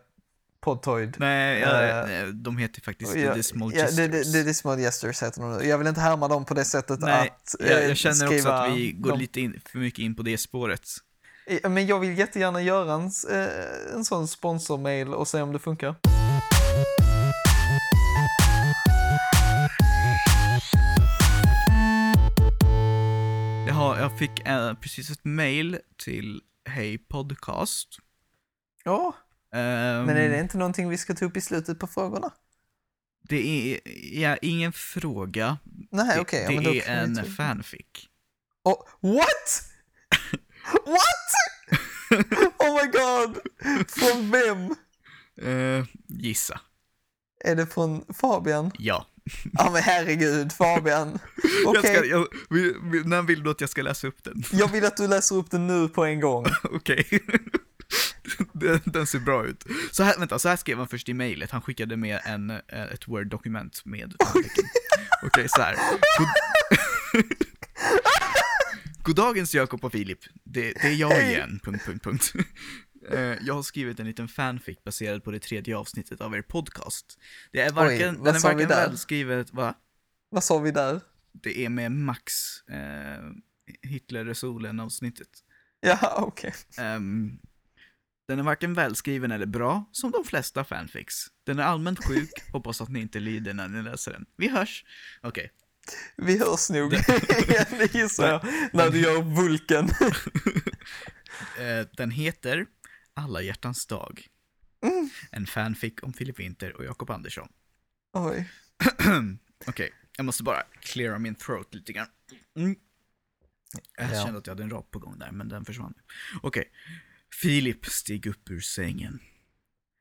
Podtoid. Nej, ja, nej, de heter faktiskt Ja, The Dismal ja, det, det, Jesters. det, Dismal Jesters heter de nu. Jag vill inte härma dem på det sättet Nej, att jag, eh, jag känner också att vi går dem. lite in, för mycket in på det spåret. Eh, Men jag vill jättegärna göra en, eh, en sån sponsormail och se om det funkar. Jag, har, jag fick precis ett mail till Hej Podcast. Ja, Ehm, men är det inte någonting vi ska ta upp i slutet på frågorna? Det är ja, ingen fråga. Nej, Det, okej. ja, det är en fanfic. Oh, what? <laughs> what? oh my god! Från vem? Eh, gissa. Är det från Fabian? Ja. <laughs> Ja men herregud, Fabian. <laughs> Jag Okej, ska, jag, när vill du att jag ska läsa upp den? jag vill att du läser upp den nu på en gång. <laughs> Okej. den, den ser bra ut. Så här, vänta, så här skrev han först i mejlet. Han skickade med en, eh, ett Word-dokument med. Okej, så här. God... Goddagens Jakob och Filip. Det, det är jag igen. Punkt, punkt, punkt. Eh, Jag har skrivit en liten fanfic baserad på det tredje avsnittet av er podcast. Det är varken, vad den är sa vi varken där? välskrivet, va? Vad sa vi där? Det är med Max, eh, Hitler-resolen-avsnittet. Ja, okej. Ehm, den är varken välskriven eller bra, som de flesta fanfics. Den är allmänt sjuk, <laughs> hoppas att ni inte lider när ni läser den. Vi hörs! Okej. Vi hörs nog, det <laughs> gissar jag, när du gör vulken. <laughs> Eh, den heter Alla hjärtans dag. Mm. En fanfic om Filip Winter och Jakob Andersson. Oj. <clears throat> Okej, jag måste bara cleara min throat lite grann. Mm. Jag Ja. kände att jag hade en rap på gång där, men den försvann. Okej. Filip steg upp ur sängen.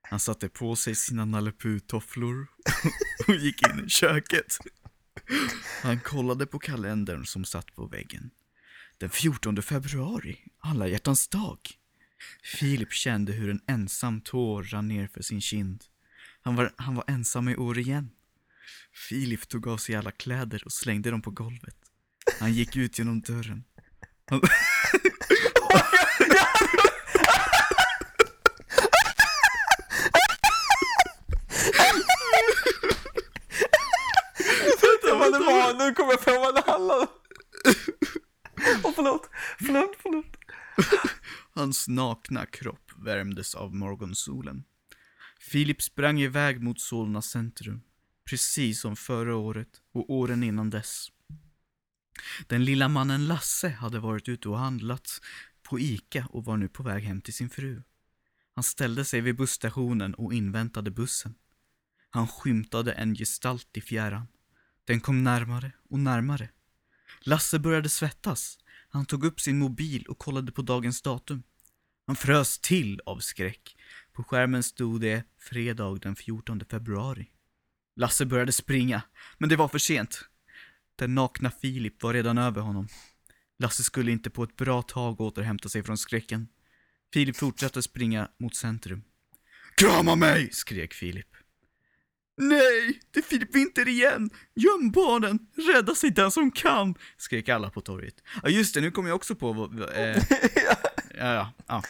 Han satte på sig sina Nalle Puh-tofflor <laughs> och gick in i köket. Han kollade på kalendern som satt på väggen. Den 14 februari, alla hjärtans dag. Filip kände hur en ensam tår rann ner för sin kind. Han var, han var ensam i år igen. Filip tog av sig alla kläder och slängde dem på golvet. Han gick ut genom dörren. Han... Vänta vad det var, nu kommer jag på vad det handlar om. Åh förlåt, förlåt, förlåt. Hans nakna kropp värmdes av morgonsolen. Filip sprang iväg mot Solna centrum, precis som förra året och åren innan dess. Den lilla mannen Lasse hade varit ute och handlat på Ica och var nu på väg hem till sin fru. Han ställde sig vid busstationen och inväntade bussen. Han skymtade en gestalt i fjärran. Den kom närmare och närmare. Lasse började svettas. Han tog upp sin mobil och kollade på dagens datum. Han frös till av skräck. På skärmen stod det fredag den 14 februari. Lasse började springa, men det var för sent. Den nakna Filip var redan över honom. Lasse skulle inte på ett bra tag återhämta sig från skräcken. Filip fortsatte springa mot centrum. Krama mig! skrek Filip. Nej, det är Filip Winter igen! Göm barnen! Rädda sig den som kan! Skrek alla på torget. Ja just det, nu kom jag också på eh, <laughs> ja, ja, ja.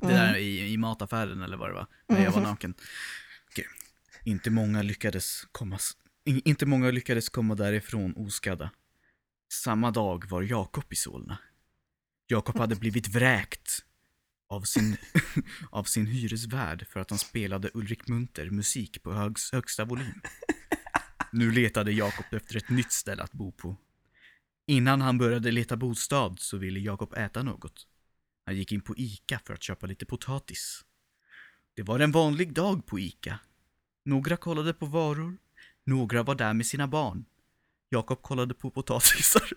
Det där i, i mataffären eller vad det var, när jag var naken. Okej. Inte många lyckades komma, inte många lyckades komma därifrån oskadda. Samma dag var Jakob i Solna. Jakob hade blivit vräkt av sin, <laughs> av sin hyresvärd för att han spelade Ulrik Munter musik på högs, högsta volym. Nu letade Jakob efter ett nytt ställe att bo på. Innan han började leta bostad så ville Jakob äta något. Han gick in på Ica för att köpa lite potatis. Det var en vanlig dag på Ica. Några kollade på varor, några var där med sina barn. Jakob kollade på potatisar.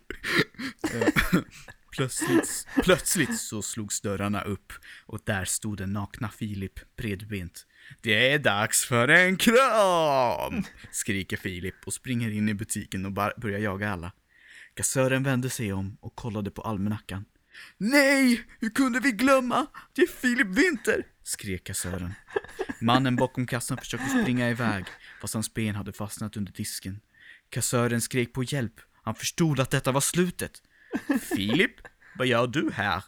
<laughs> Plötsligt, plötsligt så slogs dörrarna upp och där stod den nakna Filip bredbent. Det är dags för en kram! Skriker Filip och springer in i butiken och börjar jaga alla. Kassören vände sig om och kollade på almanackan. Nej, hur kunde vi glömma? Det är Filip Winter! skrek kassören. Mannen bakom kassan försökte springa iväg, fast hans ben hade fastnat under disken. Kassören skrek på hjälp. Han förstod att detta var slutet. Filip, vad gör du här?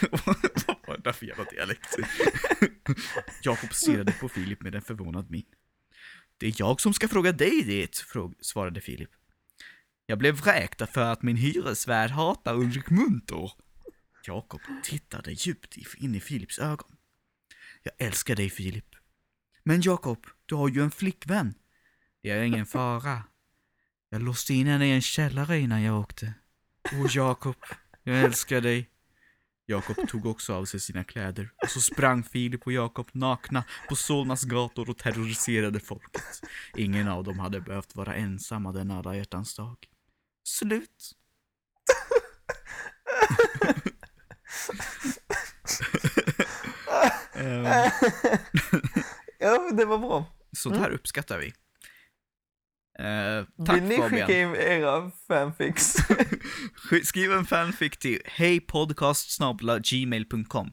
<laughs> vad var det där för jävla dialekt? <laughs> Jakob stirrade på Filip med en förvånad min. Det är jag som ska fråga dig det, svarade Filip. Jag blev vräkt för att min hyresvärd hatar Ulrik Munter. Jakob tittade djupt in i Filips ögon. Jag älskar dig Filip. Men Jakob, du har ju en flickvän. Det är ingen fara. Jag låste in henne i en källare innan jag åkte. Åh Jakob, jag älskar dig. Jakob tog också av sig sina kläder och så sprang Filip och Jakob nakna på Solnas gator och terroriserade folket. Ingen av dem hade behövt vara ensamma den alla hjärtans dag. Slut. <laughs> Ehm, Ja, det var bra. Sånt här uppskattar vi. Eh, tack Mm. Vill ni Fabian. skicka in era fanfics? <laughs> Sk- Skriv en fanfic till hejpodcast.gmail.com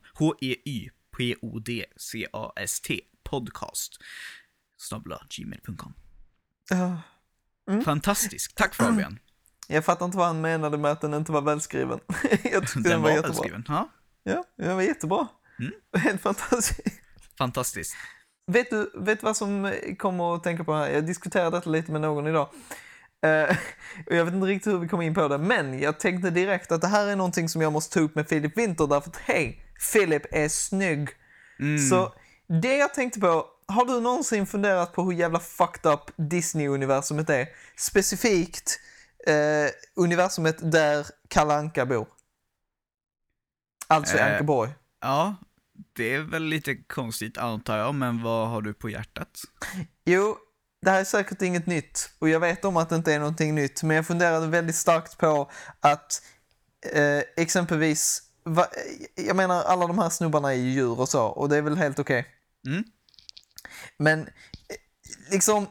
H-E-Y-P-O-D-C-A-S-T podcast snabla gmail.com Ja. Fantastiskt, tack Fabian. <clears throat> Jag fattar inte vad han menade med att den inte var välskriven. <laughs> Jag tyckte den, Den var, var jättebra. välskriven. Ja, Ja, den var jättebra. Mm. <laughs> Helt fantastiskt. fantastiskt. Vet du vet vad som kommer att tänka på här? Jag diskuterade detta lite med någon idag. Eh, och jag vet inte riktigt hur vi kom in på det, men jag tänkte direkt att det här är någonting som jag måste ta upp med Filip Winter därför att hej, Filip är snygg. Mm. Så det jag tänkte på, har du någonsin funderat på hur jävla fucked up Disney-universumet är? Specifikt eh, universumet där Kalle Anka bor. Alltså i Eh, Ankeborg. Ja, det är väl lite konstigt antar jag, men vad har du på hjärtat? Jo, det här är säkert inget nytt och jag vet om att det inte är någonting nytt, men jag funderade väldigt starkt på att eh, exempelvis, va, jag menar alla de här snubbarna är ju djur och så och det är väl helt okej. Mm. Men eh, liksom,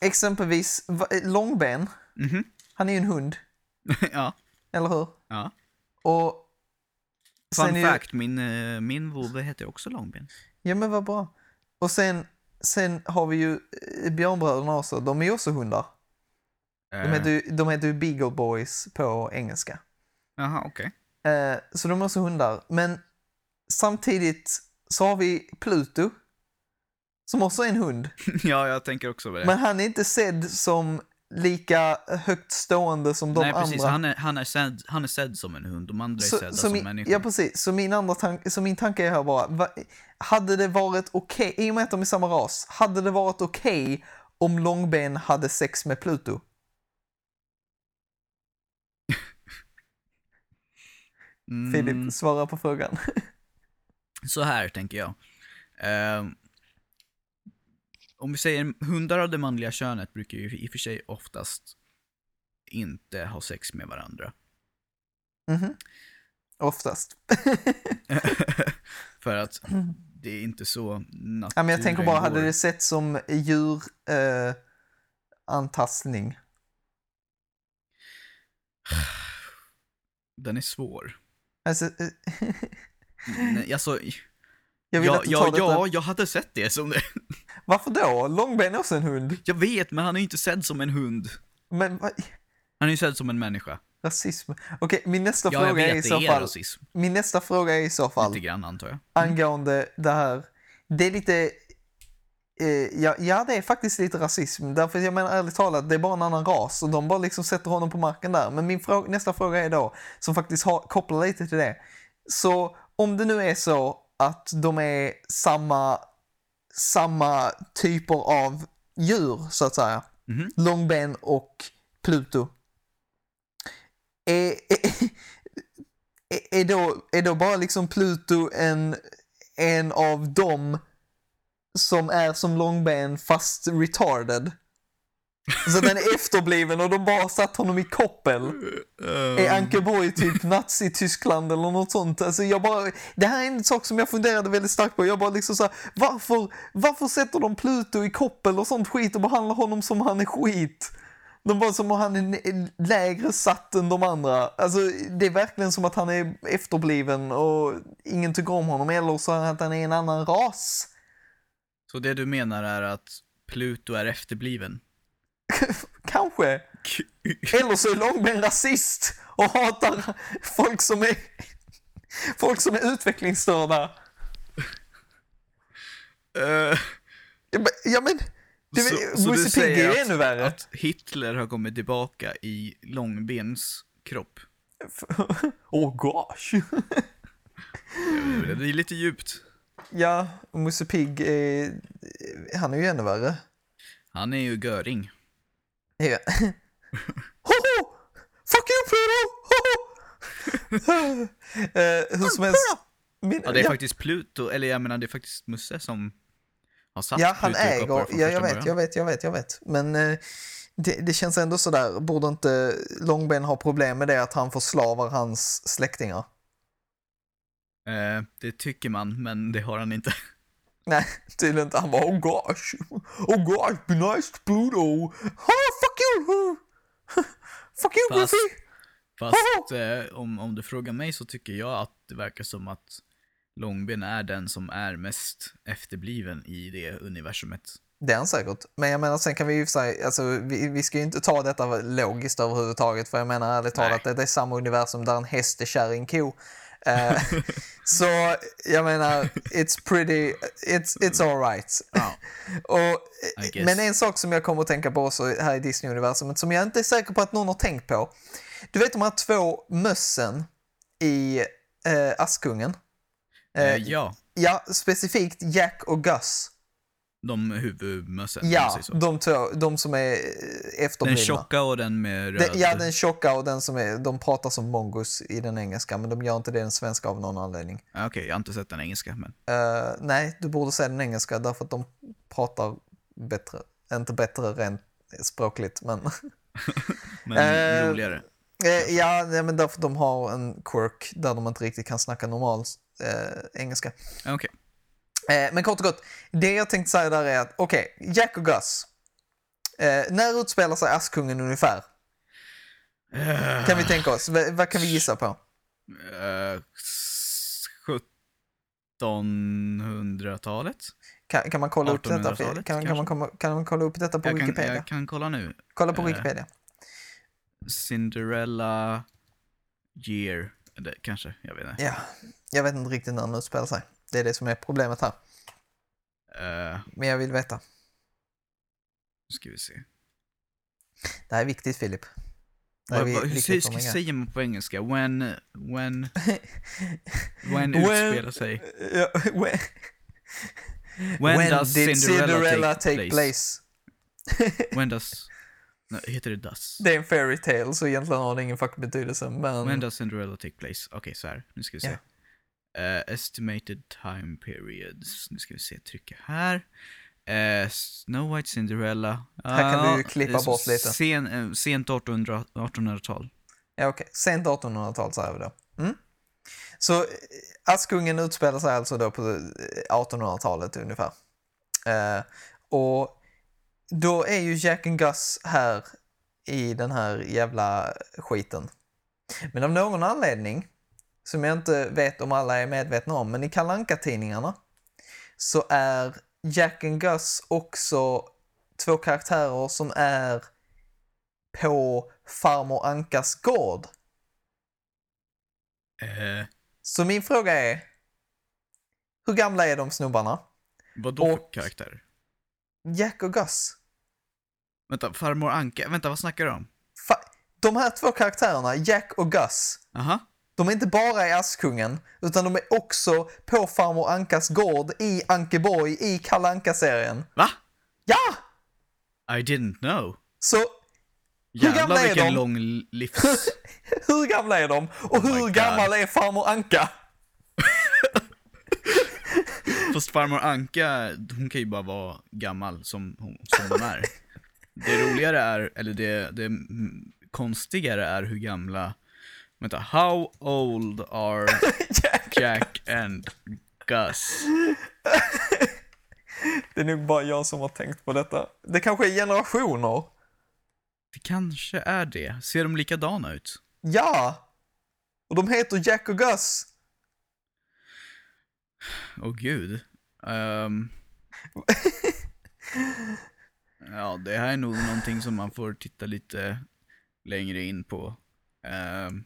exempelvis va, eh, Långben, Mhm. han är ju en hund, <laughs> ja, eller hur? ja. Och Fun är ju- fact, min, eh, min vovve heter också Långben. Ja men vad bra. Och sen, sen har vi ju eh, Björnbröderna också, de är ju också hundar. De Eh, heter ju, de heter ju Beagle Boys på engelska. Jaha, okej. Eh, så de är också hundar. Men samtidigt så har vi Pluto, som också är en hund. <laughs> ja, jag tänker också på det. Men han är inte sedd som lika högt stående som de Nej, precis. andra. Han är, han, är sedd, han är sedd som en hund, de andra är Så, sedda så som min, människor. ja, precis. Så min, andra tank, så min tanke är här bara, va, hade det varit okej, i och med att de är samma ras, hade det varit okej om Långben hade sex med Pluto? <laughs> Mm, Filip, svara på frågan. <laughs> Så här tänker jag. Ehm, om vi säger hundar av det manliga könet brukar ju i och för sig oftast inte ha sex med varandra. Mhm. Oftast. <laughs> För att det är inte så naturen Ja, men jag tänker bara, hade det sett som djur eh, antastning? <sighs> Den är svår. Alltså, eh, Nej, alltså, <laughs> jag vill ja, ja, ja, jag hade sett det som det. <laughs> Varför då? Långben är också en hund. Jag vet, men han är ju inte sedd som en hund. Men vad, Han är ju sedd som en människa. rasism. Okej, min nästa Ja, jag fråga är i vet, så det är fall. rasism. Min nästa fråga är i så fall Lite grann antar jag. angående det här. Det är lite... Eh, ja, ja, det är faktiskt lite rasism. Därför jag menar ärligt talat, det är bara en annan ras och de bara liksom sätter honom på marken där. Men min fråga, nästa fråga är då, som faktiskt har, kopplar lite till det. Så om det nu är så att de är samma, samma typer av djur, så att säga. Mhm. Långben och Pluto. Är, är, är, då, är då bara liksom Pluto en, en av dem som är som långben fast retarded? Så den är efterbliven och de bara satt honom i koppel. Är Ankeborg typ Nazi-Tyskland eller något sånt? Alltså jag bara, det här är en sak som jag funderade väldigt starkt på. Jag bara liksom så här, varför, varför sätter de Pluto i koppel och sånt skit och behandlar honom som han är skit? De bara som om han är lägre satt än de andra. Alltså det är verkligen som att han är efterbliven och ingen tycker om honom eller så att han är en annan ras. Så det du menar är att Pluto är efterbliven? <laughs> Kanske. Eller så är Långben rasist och hatar folk som är, folk som är utvecklingsstörda. Eh, Ja, men- det, så, så, du är säger ju ännu värre. att Hitler har kommit tillbaka i Långbens kropp? <laughs> oh gosh. Det är lite djupt. ja, Musse Pigg är, han är ju ännu värre. Han är ju Göring. Ja. <laughs> Hoho! Fuck you Pluto! Uh, <laughs> hur som helst. Min, Ja, det är ja, faktiskt Pluto, eller jag menar det är faktiskt Musse som har satt ja, han Pluto äger, från ja jag vet, början. jag vet, jag vet, jag vet. Men eh, det, det känns ändå sådär, borde inte Långben ha problem med det att han förslavar hans släktingar? Eh, det tycker man, men det har han inte. <laughs> <laughs> Nej, tydligen inte. Han bara oh gosh, oh gosh, be nice to Pluto. Oh, fuck you! <laughs> fuck you Fast- Goofy! Fast eh, om, om du frågar mig så tycker jag att det verkar som att Långben är den som är mest efterbliven i det universumet. Det är han säkert. Men jag menar, sen kan vi ju säga, alltså vi, vi ska ju inte ta detta logiskt överhuvudtaget, för jag menar ärligt Nej. talat, det är samma universum där en häst är kär i en ko. Eh, <laughs> så jag menar, it's pretty, it's, it's alright. Ja. <laughs> Och, men en sak som jag kommer att tänka på också här i Disney-universumet, som jag inte är säker på att någon har tänkt på. Du vet de här två mössen i eh, Askungen? Eh, Eh, ja, ja, specifikt Jack och Gus. De huvudmössen. Ja, de två, de som är eh, Den efterblivna. tjocka och den med röd. Den, ja, den tjocka och den som är, de pratar som mongos i den engelska, men de gör inte det i den svenska av någon anledning. Ah, Okej, jag har inte sett den engelska, men... Eh, nej, du borde se den engelska därför att de pratar bättre. Inte bättre rent språkligt, men... <laughs> Men Eh, roligare. Eh, ja, nej, men därför att de har en quirk där de inte riktigt kan snacka normal engelska. Ah, Okej. Eh, men kort och gott, det jag tänkte säga där är att, okej, Jack och Gus. Eh, när utspelar sig Askungen ungefär? Kan vi tänka oss? V- vad kan vi gissa på? Eh, s- 1700-talet? Kan, kan man kolla upp detta? 1800-talet Kan, kan, man, kan man kolla upp detta på Jag kan, Wikipedia? jag kan kolla nu. Kolla på eh, Wikipedia. Cinderella year. Det, kanske, jag vet inte. Ja, jag vet inte riktigt när den utspelar sig. Det är det som är problemet här. Eh, Men jag vill veta. nu ska vi se. Det här är viktigt Filip. Vad- vad- hur ska, säger man på engelska? When, when, <laughs> when When- utspelar sig? <laughs> Ja, when, When, does did Cinderella, take, place? <laughs> When does... Nej, heter det does? Det är en fairy tale så egentligen har det ingen fucking betydelse. Men When does Cinderella take place? Okej, så här. Nu ska vi se. Eh, estimated time periods. Nu ska vi se, trycka här. Eh, Snow White Cinderella. Här kan du ju klippa eh, bort lite. Sen, sent 1800 1800-tal. ja, okej. Sent 1800-tal säger vi då. Mm? Så Askungen utspelar sig alltså då på eh, 1800-talet ungefär. Och då är ju Jack and Gus här i den här jävla skiten. Men av någon anledning, som jag inte vet om alla är medvetna om, men i kalanka tidningarna så är Jack and Gus också två karaktärer som är på farmor Ankas gård. Eh, Så min fråga är, hur gamla är de snubbarna? vad då för karaktär? Jack och Gus. Vänta, farmor Anka, vänta vad snackar du om? Fa- de här två karaktärerna, Jack och Gus, Aha. De är inte bara i Askungen, utan de är också på farmor Ankas gård i Ankeborg i Kalle Anka-serien. Va? Ja! I didn't know. Så Jävlar gamla är vilken de? lång livs... <laughs> hur gamla är de? Och Oh hur gammal är farmor Anka? <laughs> Fast farmor Anka, hon kan ju bara vara gammal som hon, som hon är. Det roligare är, eller det, det konstigare är hur gamla... Vänta, how old are <laughs> Jack. Jack and Gus? Det är nog bara jag som har tänkt på detta. Det kanske är generationer. Det kanske är det. Ser de likadana ut? Ja! Och de heter Jack och Gus. Åh gud. Ehm. <laughs> ja, det här är nog någonting som man får titta lite längre in på. Ehm,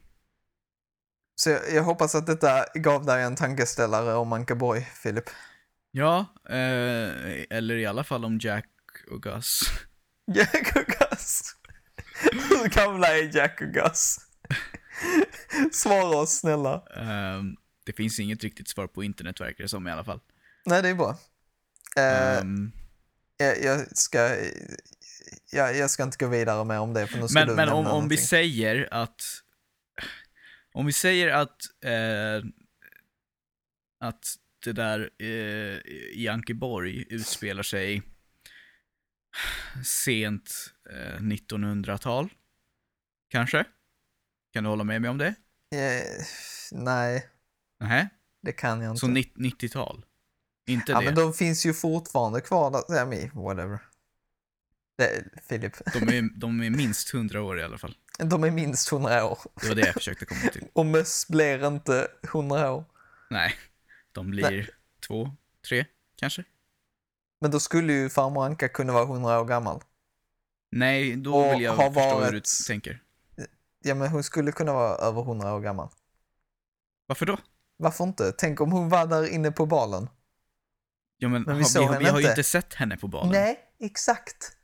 Så jag, jag hoppas att detta gav dig en tankeställare om Ankeborg, Filip. ja, eh, eller i alla fall om Jack och Gus. <laughs> Jack och Gus. Hur gamla är Jack och Gus? <laughs> Svara oss snälla. Ehm, det finns inget riktigt svar på internet verkar det som i alla fall. Nej, det är bra. Eh, Ehm, jag, jag, ska, jag, jag ska inte gå vidare med om det, för nu ska men du men om, om vi säger att... Om vi säger att... Eh, att det där eh, i Ankeborg utspelar sig sent eh, 1900-tal. Kanske? Kan du hålla med mig om det? Eh, nej, Nej. det kan jag inte. Så ni- 90-tal? Inte ja, det? men de finns ju fortfarande kvar där. Ja, men whatever. Filip, De, är, de är minst 100 år i alla fall. de är minst 100 år. Det var det jag försökte komma till. <laughs> Och möss blir inte 100 år. Nej, de blir två, tre kanske? Men då skulle ju farmor Anka kunna vara 100 år gammal. Nej, då Och vill jag förstå hur du varit- tänker. Ja, men hon skulle kunna vara över 100 år gammal. Varför då? Varför inte? Tänk om hon var där inne på balen. Ja, men, Men vi har, vi, vi har ju inte sett henne på balen. Nej, exakt.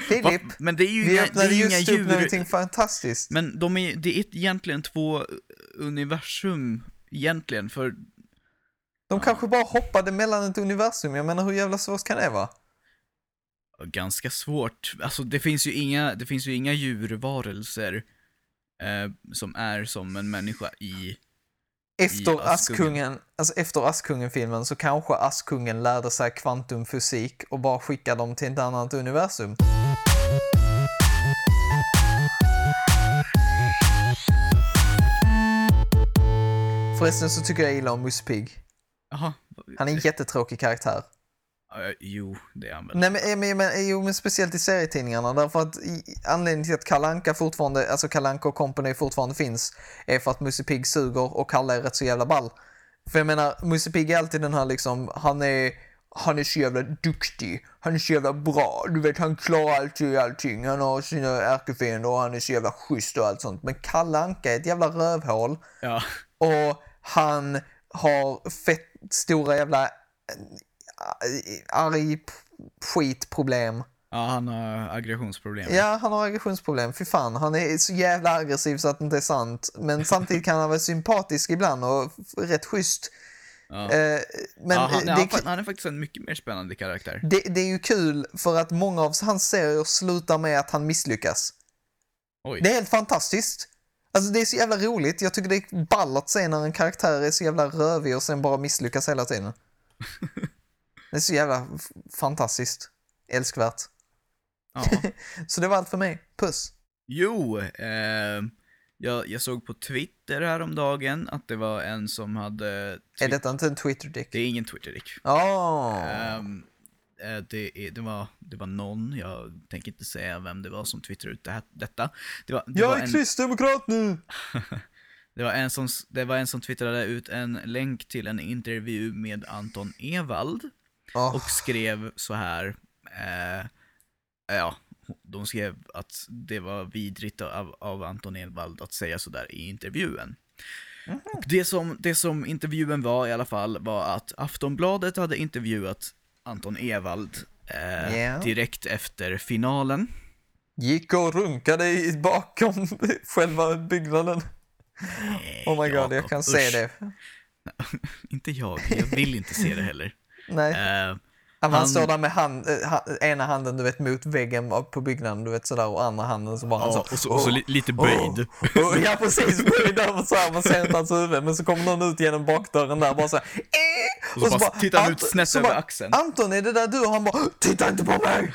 Filip, Men det är ju vi inga, det öppnade är ju inga just upp djur. någonting fantastiskt. Men de är, det är egentligen två universum egentligen, för De kanske bara hoppade mellan ett universum. Jag menar, hur jävla svårt kan det vara? ganska svårt. Alltså det finns ju inga, det finns ju inga djurvarelser eh, som är som en människa i... Efter Askungen. Askungen, alltså efter Askungen-filmen så kanske Askungen lärde sig kvantumfysik och bara skickade dem till ett annat universum. Förresten så tycker jag illa om Musse Pigg. Jaha. Han är en jättetråkig karaktär. Eh, jo, det är han väl. Nej men, eh, men, men, jo, men speciellt i serietidningarna därför att i, anledningen till att Kalle Anka fortfarande, alltså Kalle Anka och Company fortfarande finns är för att Musse Pigg suger och Kalle är rätt så jävla ball. För jag menar, Musse Pigg är alltid den här liksom, han är, han är så jävla duktig, han är så jävla bra, du vet han klarar alltid allting, han har sina ärkefiender och han är så jävla schysst och allt sånt. Men Kalle Anka är ett jävla rövhål Ja. Och han har fett stora jävla eh, arg skitproblem. ja, han har aggressionsproblem. Ja, han har aggressionsproblem. Fy fan, han är så jävla aggressiv så att det inte är sant. Men <laughs> samtidigt kan han vara sympatisk ibland och rätt schysst. Ja. Eh, men ja, han, ja, det, han är faktiskt en mycket mer spännande karaktär. det, det är ju kul för att många av hans serier slutar med att han misslyckas. Oj. Det är helt fantastiskt. Alltså det är så jävla roligt. Jag tycker det är ball att se när en karaktär är så jävla rövig och sen bara misslyckas hela tiden. <laughs> Det är så jävla fantastiskt. Älskvärt. Ja. <laughs> Så det var allt för mig. Puss. Jo, eh, jag, jag såg på Twitter häromdagen att det var en som hade... Är detta inte en Twitter-dick? Det är ingen Twitter-dick. Ehm, eh, det, är, det, var, det var någon, jag tänker inte säga vem det var som twittrade ut det här, detta. Det var, det, var jag är en, kristdemokrat nu! <laughs> det, var en som, det var en som twittrade ut en länk till en intervju med Anton Ewald Åh, och skrev så här. Eh, ja, de skrev att det var vidrigt av, av Anton Ewald att säga sådär i intervjun. Och det som, det som intervjun var i alla fall var att Aftonbladet hade intervjuat Anton Ewald eh, Ja. direkt efter finalen. Gick och runkade bakom själva byggnaden. Oh my god, jag Jakob, kan se usch. det. <laughs> Inte jag, jag vill inte se det heller. Nej. Eh, Man han- står där med hand, eh, ena handen du vet mot väggen på byggnaden, du vet sådär, och andra handen så bara han ja, så, och så, och så li, lite böjd. Oh, oh, ja precis, böjd över så här, man ser inte hans huvud, men så kommer någon ut genom bakdörren där bara så här, eh, Och så bara tittar han ut snett så över bara, axeln. Anton, är det där du? Och han bara, titta inte på mig!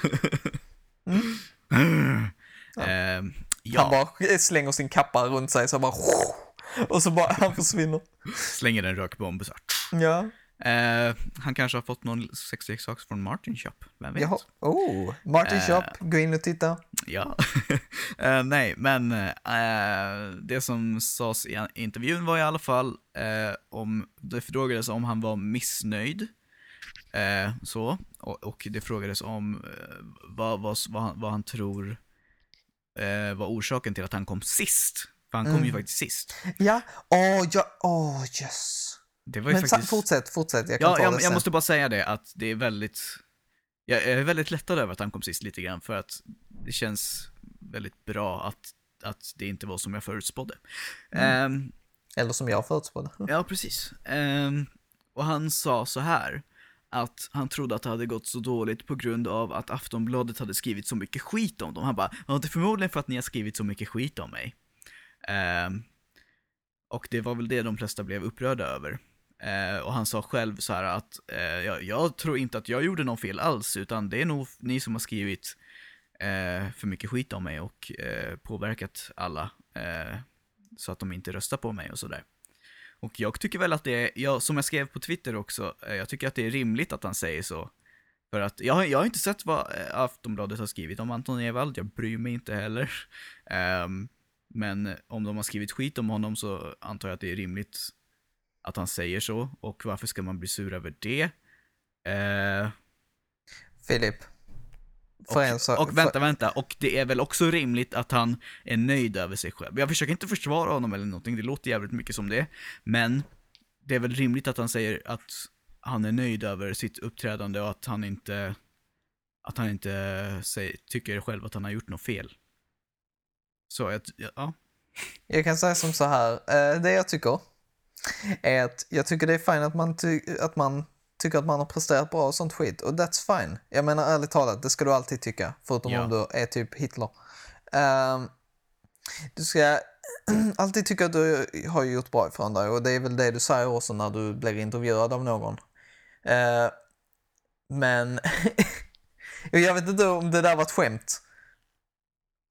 Eh, ja, Han bara slänger sin kappa runt sig så bara, och så bara, han försvinner. slänger en rökbomb så här. Ja, Eh, han kanske har fått någon sexleksak från Martin Shop, vem vet? jaha, oh, Martin Eh. Shop, gå in och titta. Ja. <laughs> Eh, nej, men eh, det som sades i intervjun var i alla fall eh, om, det frågades om han var missnöjd. Eh, så, och, och det frågades om vad, vad, vad, han, vad han tror var orsaken till att han kom sist. För han kom ju Mm. faktiskt sist. Ja, åh, ja, åh, yes. Det var ju Men faktiskt... fortsätt, fortsätt, jag kan Ja, ta det jag, jag sen. måste bara säga det att det är väldigt... Jag är väldigt lättad över att han kom sist lite grann för att det känns väldigt bra att, att det inte var som jag förutspådde. Mm. Ehm, Eller som jag förutspådde. <laughs> ja, precis. Ehm, och han sa så här att han trodde att det hade gått så dåligt på grund av att Aftonbladet hade skrivit så mycket skit om dem. Han bara, ja det är förmodligen för att ni har skrivit så mycket skit om mig. Ehm, och det var väl det de flesta blev upprörda över. Eh, och han sa själv så här att eh, jag, jag tror inte att jag gjorde något fel alls, utan det är nog ni som har skrivit eh, för mycket skit om mig och eh, påverkat alla eh, så att de inte röstar på mig och sådär. Och jag tycker väl att det är, jag, som jag skrev på Twitter också, eh, jag tycker att det är rimligt att han säger så. För att jag, har- jag har inte sett vad eh, Aftonbladet har skrivit om Anton Ewald, jag bryr mig inte heller. Ehm, men om de har skrivit skit om honom så antar jag att det är rimligt att han säger så. Och varför ska man bli sur över det? Eh, Filip. För en sak. och vänta, vänta. Och det är väl också rimligt att han är nöjd över sig själv. Jag försöker inte försvara honom eller någonting, det låter jävligt mycket som det. Men det är väl rimligt att han säger att han är nöjd över sitt uppträdande och att han inte att han inte säger, tycker själv att han har gjort något fel. Så jag, ja. Jag kan säga som så här, eh, det jag tycker är att jag tycker det är fint att man, ty- att man tycker att man har presterat bra och sånt skit. Och that's fine. Jag menar ärligt talat, det ska du alltid tycka. Förutom Ja. om du är typ Hitler. Ehm, du ska <clears throat> alltid tycka att du har gjort bra ifrån dig och det är väl det du säger också när du blir intervjuad av någon. Eh, men <laughs> jag vet inte om det där var ett skämt.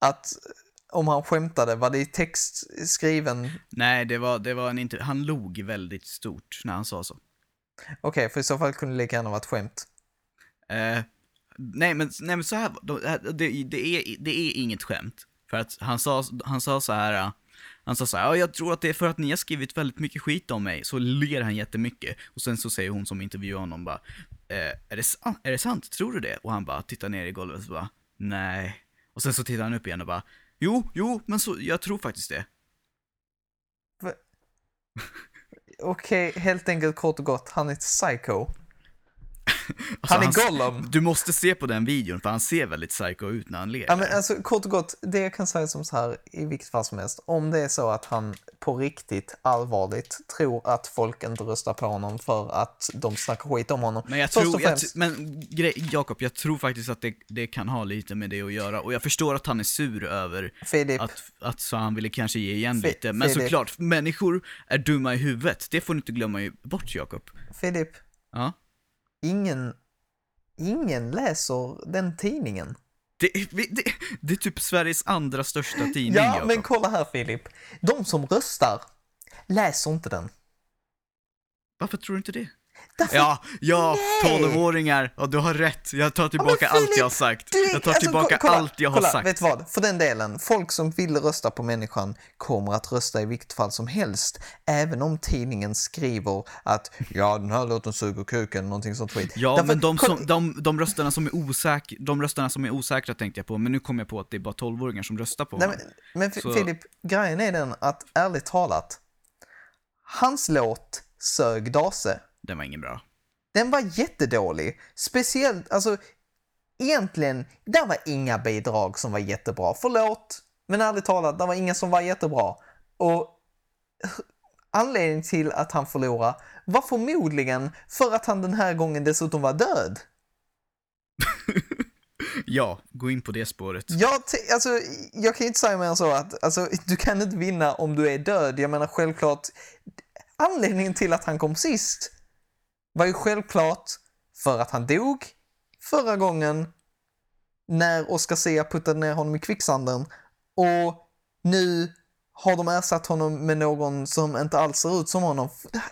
Att om han skämtade, var det i text skriven? Nej, det var, det var en inte, han log väldigt stort när han sa så. Okej, för i så fall kunde det lika gärna vara ett skämt. Eh, nej, men, nej men så här, de- det, det, är, det är inget skämt. För att han sa, han sa så här, han sa så här, ja, jag tror att det är för att ni har skrivit väldigt mycket skit om mig, så ler han jättemycket. Och sen så säger hon som intervjuar honom bara, eh, är, det är det sant? Tror du det? Och han bara tittar ner i golvet och bara, nej. Och sen så tittar han upp igen och bara, jo, jo, men så, jag tror faktiskt det. <laughs> Okej, helt enkelt kort och gott, han är ett psycho. <laughs> Alltså, han är Gollum. Du måste se på den videon, för han ser väldigt psycho ut när han ler. Ja, men alltså, kort och gott, det jag kan säga som så här i vilket fall som helst. Om det är så att han på riktigt allvarligt tror att folk inte röstar på honom för att de snackar skit om honom. Men jag Först tror, jag, främst- t- men Jakob, jag tror faktiskt att det, det kan ha lite med det att göra. Och jag förstår att han är sur över Filip, att, att så han ville kanske ge igen Fi- lite. Men Filip. såklart, människor är dumma i huvudet. Det får du inte glömma bort, Jakob. Filip, Ja. Ingen, ingen läser den tidningen. Det, det, det är typ Sveriges andra största tidning. Ja, men kolla här Filip. De som röstar läser inte den. Varför tror du inte det? Därför Ja, ja, Nej! 12-åringar. Ja, du har rätt. Jag tar tillbaka Filip, allt jag har sagt. Du, Jag tar alltså, tillbaka ko- kolla, allt jag har kolla, sagt. Vet vad? För den delen, folk som vill rösta på människan kommer att rösta i vilket fall som helst. Även om tidningen skriver att ja, den här låten suger kuken, någonting sånt skit. Ja, Därför- men de, kolla- som, de, de, rösterna som är osäk, de rösterna som är osäkra tänkte jag på, men nu kom jag på att det är bara 12-åringar som röstar på Nej, men, men Så- Filip, grejen är den att ärligt talat, hans låt sög dase. Den var ingen bra. Den var jättedålig. Speciellt, alltså egentligen, där var inga bidrag som var jättebra. Förlåt, men ärligt talat, det var inga som var jättebra. Och anledningen till att han förlorade var förmodligen för att han den här gången dessutom var död. <laughs> Ja, gå in på det spåret. Jag, te- alltså, jag kan ju inte säga mer än så att alltså, du kan inte vinna om du är död. Jag menar självklart, anledningen till att han kom sist var ju självklart för att han dog förra gången när Oscar Sia puttade ner honom i kvicksanden och nu har de ersatt honom med någon som inte alls ser ut som honom.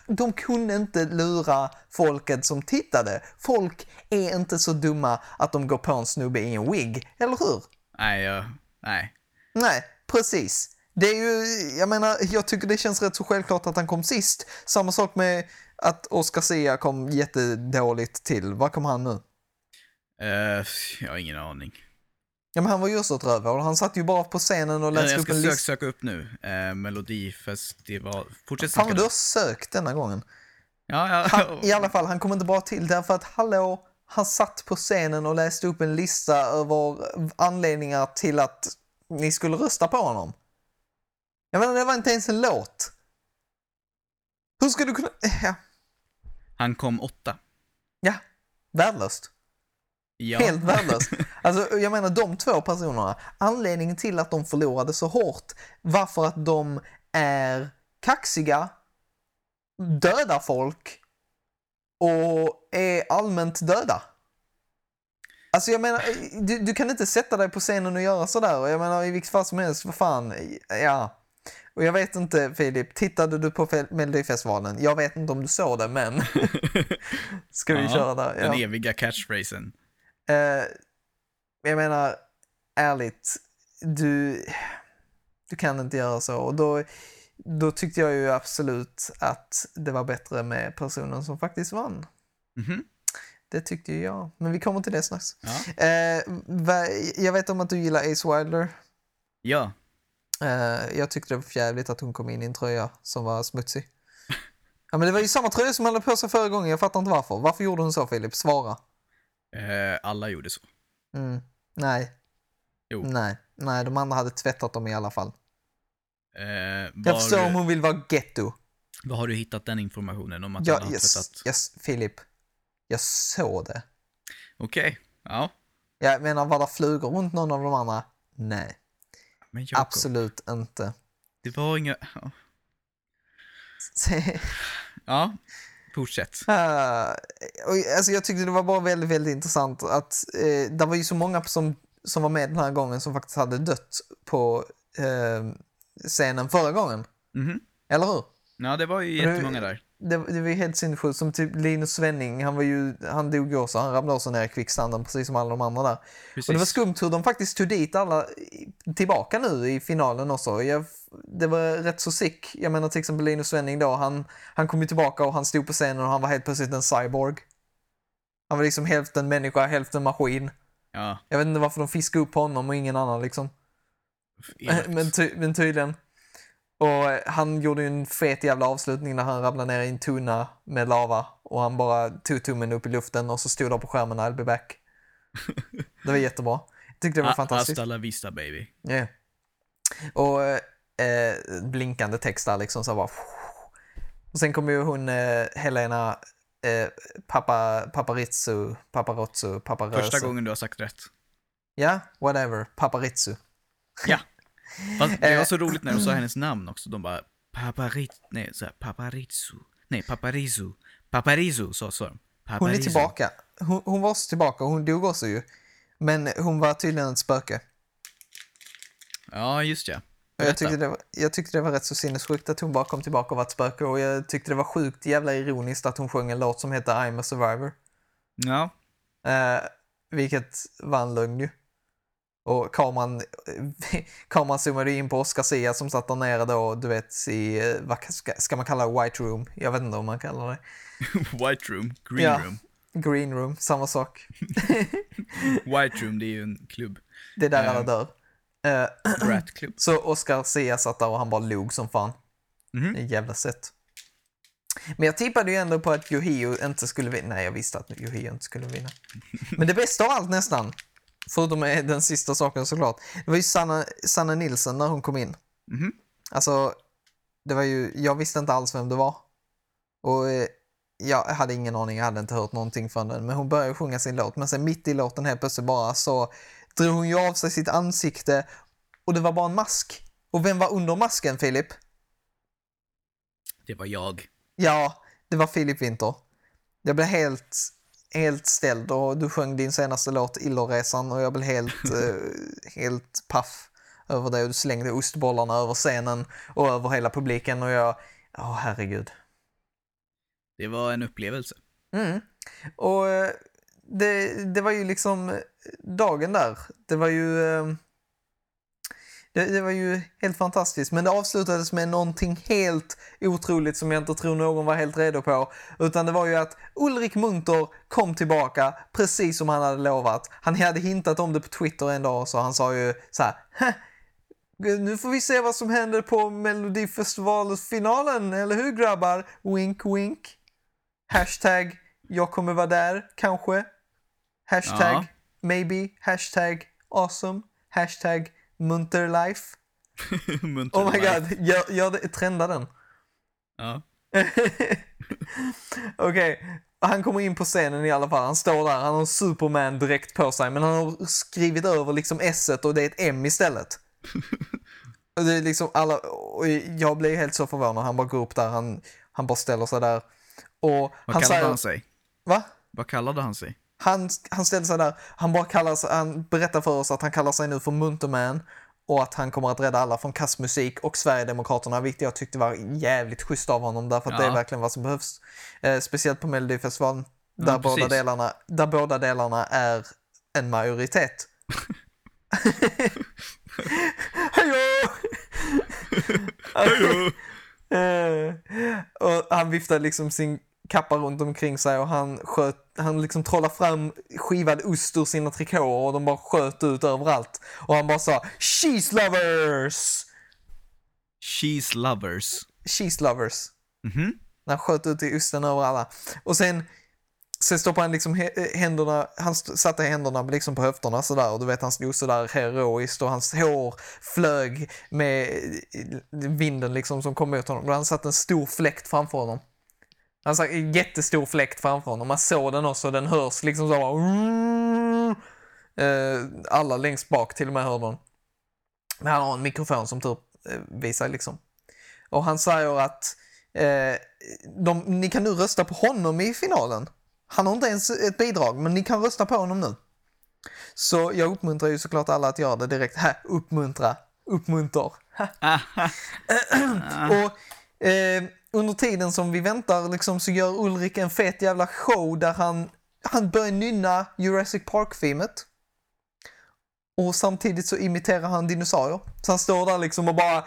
De kunde inte lura folket som tittade. Folk är inte så dumma att de går på en snubbe i en wig, eller hur? Nej, jag, nej. Nej, precis. Det är ju, jag menar, jag tycker det känns rätt så självklart att han kom sist. Samma sak med att Oscar Sia kom jättedåligt till. Vad kom han nu? Eh, jag har ingen aning. Ja, men han var ju också ett rövhål. Han satt ju bara på scenen och Jag, läste jag upp ska en sök, lista. söka upp nu. Eh, Melodifestival. Fortsätt Fan du har sökt denna gången. Ja, ja. Han, I alla fall, han kom inte bra till därför att hallå, han satt på scenen och läste upp en lista över anledningar till att ni skulle rösta på honom. Jag menar, det var inte ens en låt. Hur ska du kunna... Ja, Han kom åtta. ja värdelöst. Ja. Helt värdelöst. <laughs> Alltså, jag menar de två personerna, anledningen till att de förlorade så hårt var för att de är kaxiga, dödar folk och är allmänt döda. Alltså jag menar, du, du kan inte sätta dig på scenen och göra sådär. Jag menar i vilket fall som helst, vad fan, ja. Och jag vet inte Filip, tittade du på Fe- Melodifestivalen? Jag vet inte om du såg det, men <laughs> ska vi Ja, köra där? Den Ja. eviga catchphrasen. Eh, jag menar, ärligt, du, du kan inte göra så. Och då, då tyckte jag ju absolut att det var bättre med personen som faktiskt vann. Mhm. Det tyckte ju jag, men vi kommer till det strax. Ja. Va, jag vet om att du gillar Ace Wilder. ja. Eh, jag tyckte det var förjävligt att hon kom in i en tröja som var smutsig. Ja, men det var ju samma tröja som hon hade på sig förra gången, jag fattar inte varför. Varför gjorde hon så Filip? Svara. Eh, alla gjorde så. Mm. Nej. Jo. Nej. Nej, de andra hade tvättat dem i alla fall. Eh, Jag förstår om hon vill vara getto. var har du hittat den informationen om att Ja, alla har yes, tvättat? yes, Filip. Jag såg det. Okej. Ja. Jag menar, var det flugor runt någon av de andra? Nej, Men Jakob, absolut inte. det var inga... Ja. <laughs> ja. Fortsätt. <laughs> Och, alltså, jag tyckte det var bara väldigt, väldigt intressant att eh, det var ju så många som, som var med den här gången som faktiskt hade dött på eh, scenen förra gången. Mhm. Eller hur? Ja, det var ju jättemånga där. Det, det var ju helt sinnessjukt. Som typ Linus Svenning, han, var ju, han dog ju också. Han ramlade också ner i kvicksanden precis som alla de andra där. Precis. Och det var skumt hur de faktiskt tog dit alla tillbaka nu i finalen också. Jag, det var rätt så sick. Jag menar till exempel Linus Svenning då, han, han kom ju tillbaka och han stod på scenen och han var helt plötsligt en cyborg. Han var liksom hälften människa, hälften maskin. Ja. Jag vet inte varför de fiskade upp honom och ingen annan liksom. <laughs> Men, ty, men tydligen. Och eh, han gjorde ju en fet jävla avslutning när han ramlade ner i en tunna med lava och han bara tog tummen upp i luften och så stod det på skärmen I'll be back. <laughs> Det var jättebra. Jag tyckte det var A- fantastiskt. Hasta la vista baby. Ja. Och eh, blinkande text där liksom så bara. Och sen kom ju hon eh, Helena eh, Papa, Paparizzu, Paparozzu, Paparöse. Första gången du har sagt rätt. Ja, whatever. Paparizzu. Ja. Fast det var Eh, så roligt när de sa hennes namn också. De bara Paparit... Nej, så här, Paparizzu. Nej, Paparizu. Paparizu, så sa de. Hon är tillbaka. Hon, hon var också tillbaka och hon dog också ju. Men hon var tydligen ett spöke. Ja, just ja. Jag tyckte, det var, jag tyckte det var rätt så sinnessjukt att hon bara kom tillbaka och var ett spöke och jag tyckte det var sjukt jävla ironiskt att hon sjöng en låt som heter I'm a survivor. Ja, Eh, vilket var en lögn ju. Och kameran, <laughs> kameran zoomade in på Oscar Sia som satt där nere då, du vet, i, vad ska, ska man kalla det, White Room? Jag vet inte om man kallar det. <laughs> White Room, Green Ja. Room. Green Room, samma sak. <laughs> White Room, det är ju en klubb. Det är där Eh. alla dör. Eh, Brat-klubb. <clears throat> så Oscar Sia satt där och han bara log som fan. Det är jävla sätt. Men jag tippade ju ändå på att Yohio inte skulle vinna. Nej, jag visste att Yohio inte skulle vinna. Men det bästa av allt nästan, förutom den sista saken såklart, det var ju Sanna, Sanna Nilsson när hon kom in. Mhm. Alltså, det var ju, jag visste inte alls vem det var. Och eh, jag hade ingen aning, jag hade inte hört någonting från den. Men hon började sjunga sin låt, men sen mitt i låten helt plötsligt bara så drog hon ju av sig sitt ansikte och det var bara en mask. Och vem var under masken, Filip? Det var jag. Ja, det var Filip Winter. Jag blev helt, helt ställd och du sjöng din senaste låt Illerresan och jag blev helt, <laughs> eh, helt paff över det och du slängde ostbollarna över scenen och över hela publiken och jag, ja herregud. Det var en upplevelse. Mm. Och eh, det, det var ju liksom eh, dagen där. Det var ju... Det, det var ju helt fantastiskt, men det avslutades med någonting helt otroligt som jag inte tror någon var helt redo på. Utan det var ju att Ulrik Munter kom tillbaka precis som han hade lovat. Han hade hintat om det på Twitter en dag så han sa ju så här. "Hä, Nu får vi se vad som händer på Melodifestivalfinalen, eller hur grabbar? Wink wink. Hashtag jag kommer vara där, kanske. Hashtag Ja. maybe. Hashtag awesome. Hashtag munterlife. <laughs> Munter Oh my life. god, gör, gör det, trenda den. Ja. <laughs> Okej, han kommer in på scenen i alla fall. Han står där, han har Superman direkt på sig, men han har skrivit över liksom s och det är ett M istället. Och <laughs> det är liksom alla, och jag blir helt så förvånad. Han bara går upp där, han, han bara ställer sig där. Och Vad han kallade säger, han sig? Va? Vad kallade han sig? Han, han ställer sig där, han bara kallar han berättar för oss att han kallar sig nu för Munterman och att han kommer att rädda alla från kassmusik och Sverigedemokraterna, vilket jag tyckte var jävligt schysst av honom därför att det är Ja. verkligen vad som behövs. Eh, speciellt på Melodifestivalen där, Ja, båda delarna, där båda delarna är en majoritet. <laughs> Hejo! <laughs> Eh, och han viftade liksom sin kappa runt omkring sig och han sköt, han liksom trollade fram skivad ost ur sina trikåer och de bara sköt ut överallt. Och han bara sa “Cheese lovers!” Cheese lovers. Cheese lovers. Mhm. När han sköt ut i osten över alla. Och sen, sen stoppade han liksom händerna, han satte händerna liksom på höfterna sådär och du vet han stod sådär heroiskt och hans hår flög med eh, vinden liksom som kom mot honom. Och han satte en stor fläkt framför honom. Han satt en jättestor fläkt framför honom. Man såg den också, den hörs liksom så bara, Eh, Alla längst bak till och med hörde den. Men han har en mikrofon som typ eh, visar liksom. Och han säger att eh, de, ni kan nu rösta på honom i finalen. Han har inte ens ett bidrag, men ni kan rösta på honom nu. Så jag uppmuntrar ju såklart alla att göra det direkt. Här, uppmuntra, uppmuntrar. <laughs> Och eh, under tiden som vi väntar liksom, så gör Ulrik en fet jävla show där han, han börjar nynna Jurassic Park-themet. Och samtidigt så imiterar han dinosaurier. Så han står där liksom och bara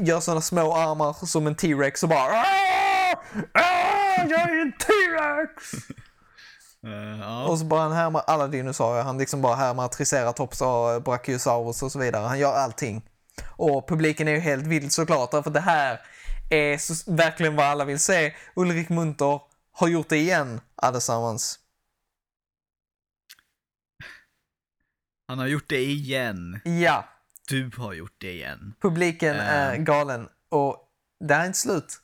gör sådana små armar som en T-Rex och bara "Ah! Ah, Jag är en T-Rex! <laughs> Ja. Och så bara han härmar alla dinosaurier. Han liksom bara härmar Triceratops och Brachiosaurus och så vidare. Han gör allting. Och publiken är ju helt vild såklart, för det här är så, verkligen vad alla vill se. Ulrik Munter har gjort det igen allesammans. Han har gjort det igen. Ja, Du har gjort det igen. publiken Eh. är galen och det här är inte slut.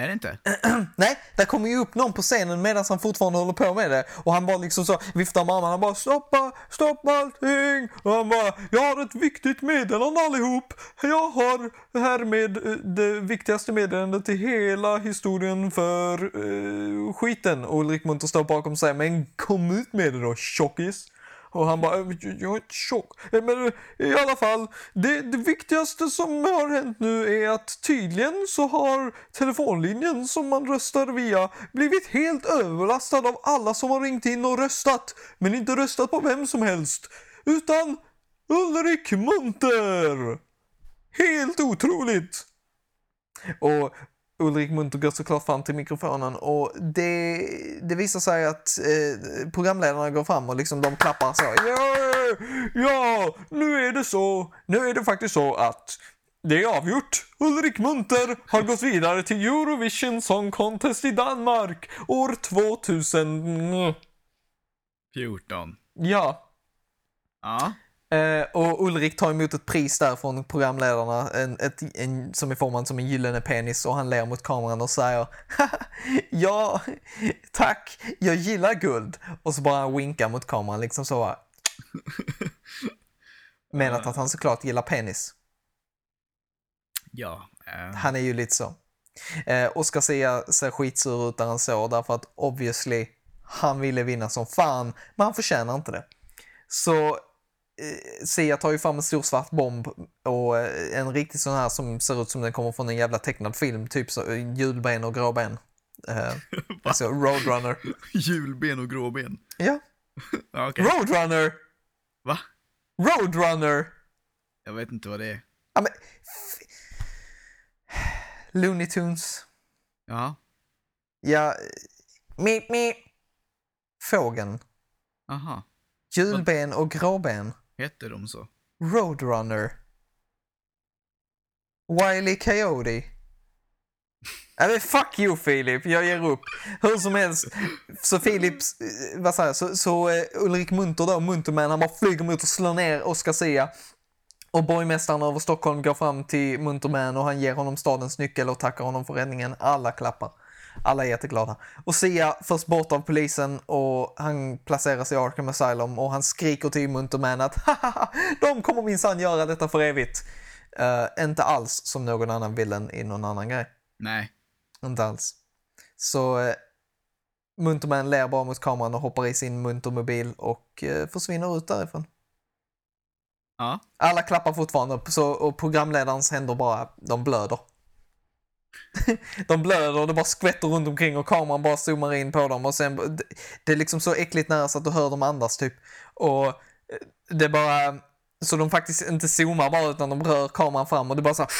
Är det inte? <clears throat> Nej, där kommer ju upp någon på scenen medan han fortfarande håller på med det. Och han bara liksom så viftar med armarna. Han bara stoppa, stoppa allting. Och han bara, jag har ett viktigt meddelande allihop. Jag har härmed eh, det viktigaste meddelandet i hela historien för uh, skiten. Och Ulrik Munter står bakom sig, men kom ut med det då tjockis. Och han bara, äh, jag är inte tjock. Äh, men äh, i alla fall, det, det viktigaste som har hänt nu är att tydligen så har telefonlinjen som man röstar via blivit helt överlastad av alla som har ringt in och röstat. Men inte röstat på vem som helst, utan Ulrik Munter! Helt otroligt! Och Ulrik Munter går såklart fram till mikrofonen och det, det visar sig att eh, programledarna går fram och liksom de klappar så. Ja, ja, nu är det så. Nu är det faktiskt så att det är avgjort. Ulrik Munter har gått vidare till Eurovision Song Contest i Danmark år 2000. 14. Ja, Ja. Eh, och Ulrik tar emot ett pris där från programledarna, en, ett, en, som är formad som en gyllene penis och han ler mot kameran och säger <laughs> Ja, tack, jag gillar guld. Och så bara winkar mot kameran liksom så. bara. <laughs> Menat att han såklart gillar penis. Ja. eh, Han är ju lite så. Eh, Oscar Sia ser skitsur ut där han står därför att obviously han ville vinna som fan, men han förtjänar inte det. Så Sia tar ju fram en stor svart bomb och eh, en riktig sån här som ser ut som den kommer från en jävla tecknad film, typ så, eh, julben och gråben. Eh, <laughs> alltså Roadrunner. <laughs> Julben och gråben. <laughs> Ja, Okej. Roadrunner! Va? Roadrunner! Jag vet inte vad det är. Ja, men... Looney Tunes. Ja. Ja, mi, mi. Fågeln. Aha. Julben och gråben. Heter de så? Roadrunner. Wiley Coyote. Nej men fuck you Filip, jag ger upp. Hur som helst, så Philips, eh, vad säger jag, så, så eh, Ulrik Munter då, Munterman, han bara flyger mot och slår ner Oscar Sia. Och borgmästaren över Stockholm går fram till Munterman och han ger honom stadens nyckel och tackar honom för räddningen. Alla klappar. Alla är jätteglada. Och Sia förs bort av polisen och han placeras i Arkham Asylum och han skriker till Munterman att "Hahaha, de kommer minsann göra detta för evigt. Eh, inte alls som någon annan villain i någon annan grej. Nej. Inte alls. Så uh, Munterman ler bara mot kameran och hoppar i sin muntermobil och eh, försvinner ut därifrån. Ja. Alla klappar fortfarande så, och programledarens händer bara, de blöder. <laughs> de blöder och det bara skvätter runt omkring och kameran bara zoomar in på dem och sen, det, är liksom så äckligt nära så att du hör dem andas typ. Och eh, det är bara, så de faktiskt inte zoomar bara utan de rör kameran fram och det bara så här,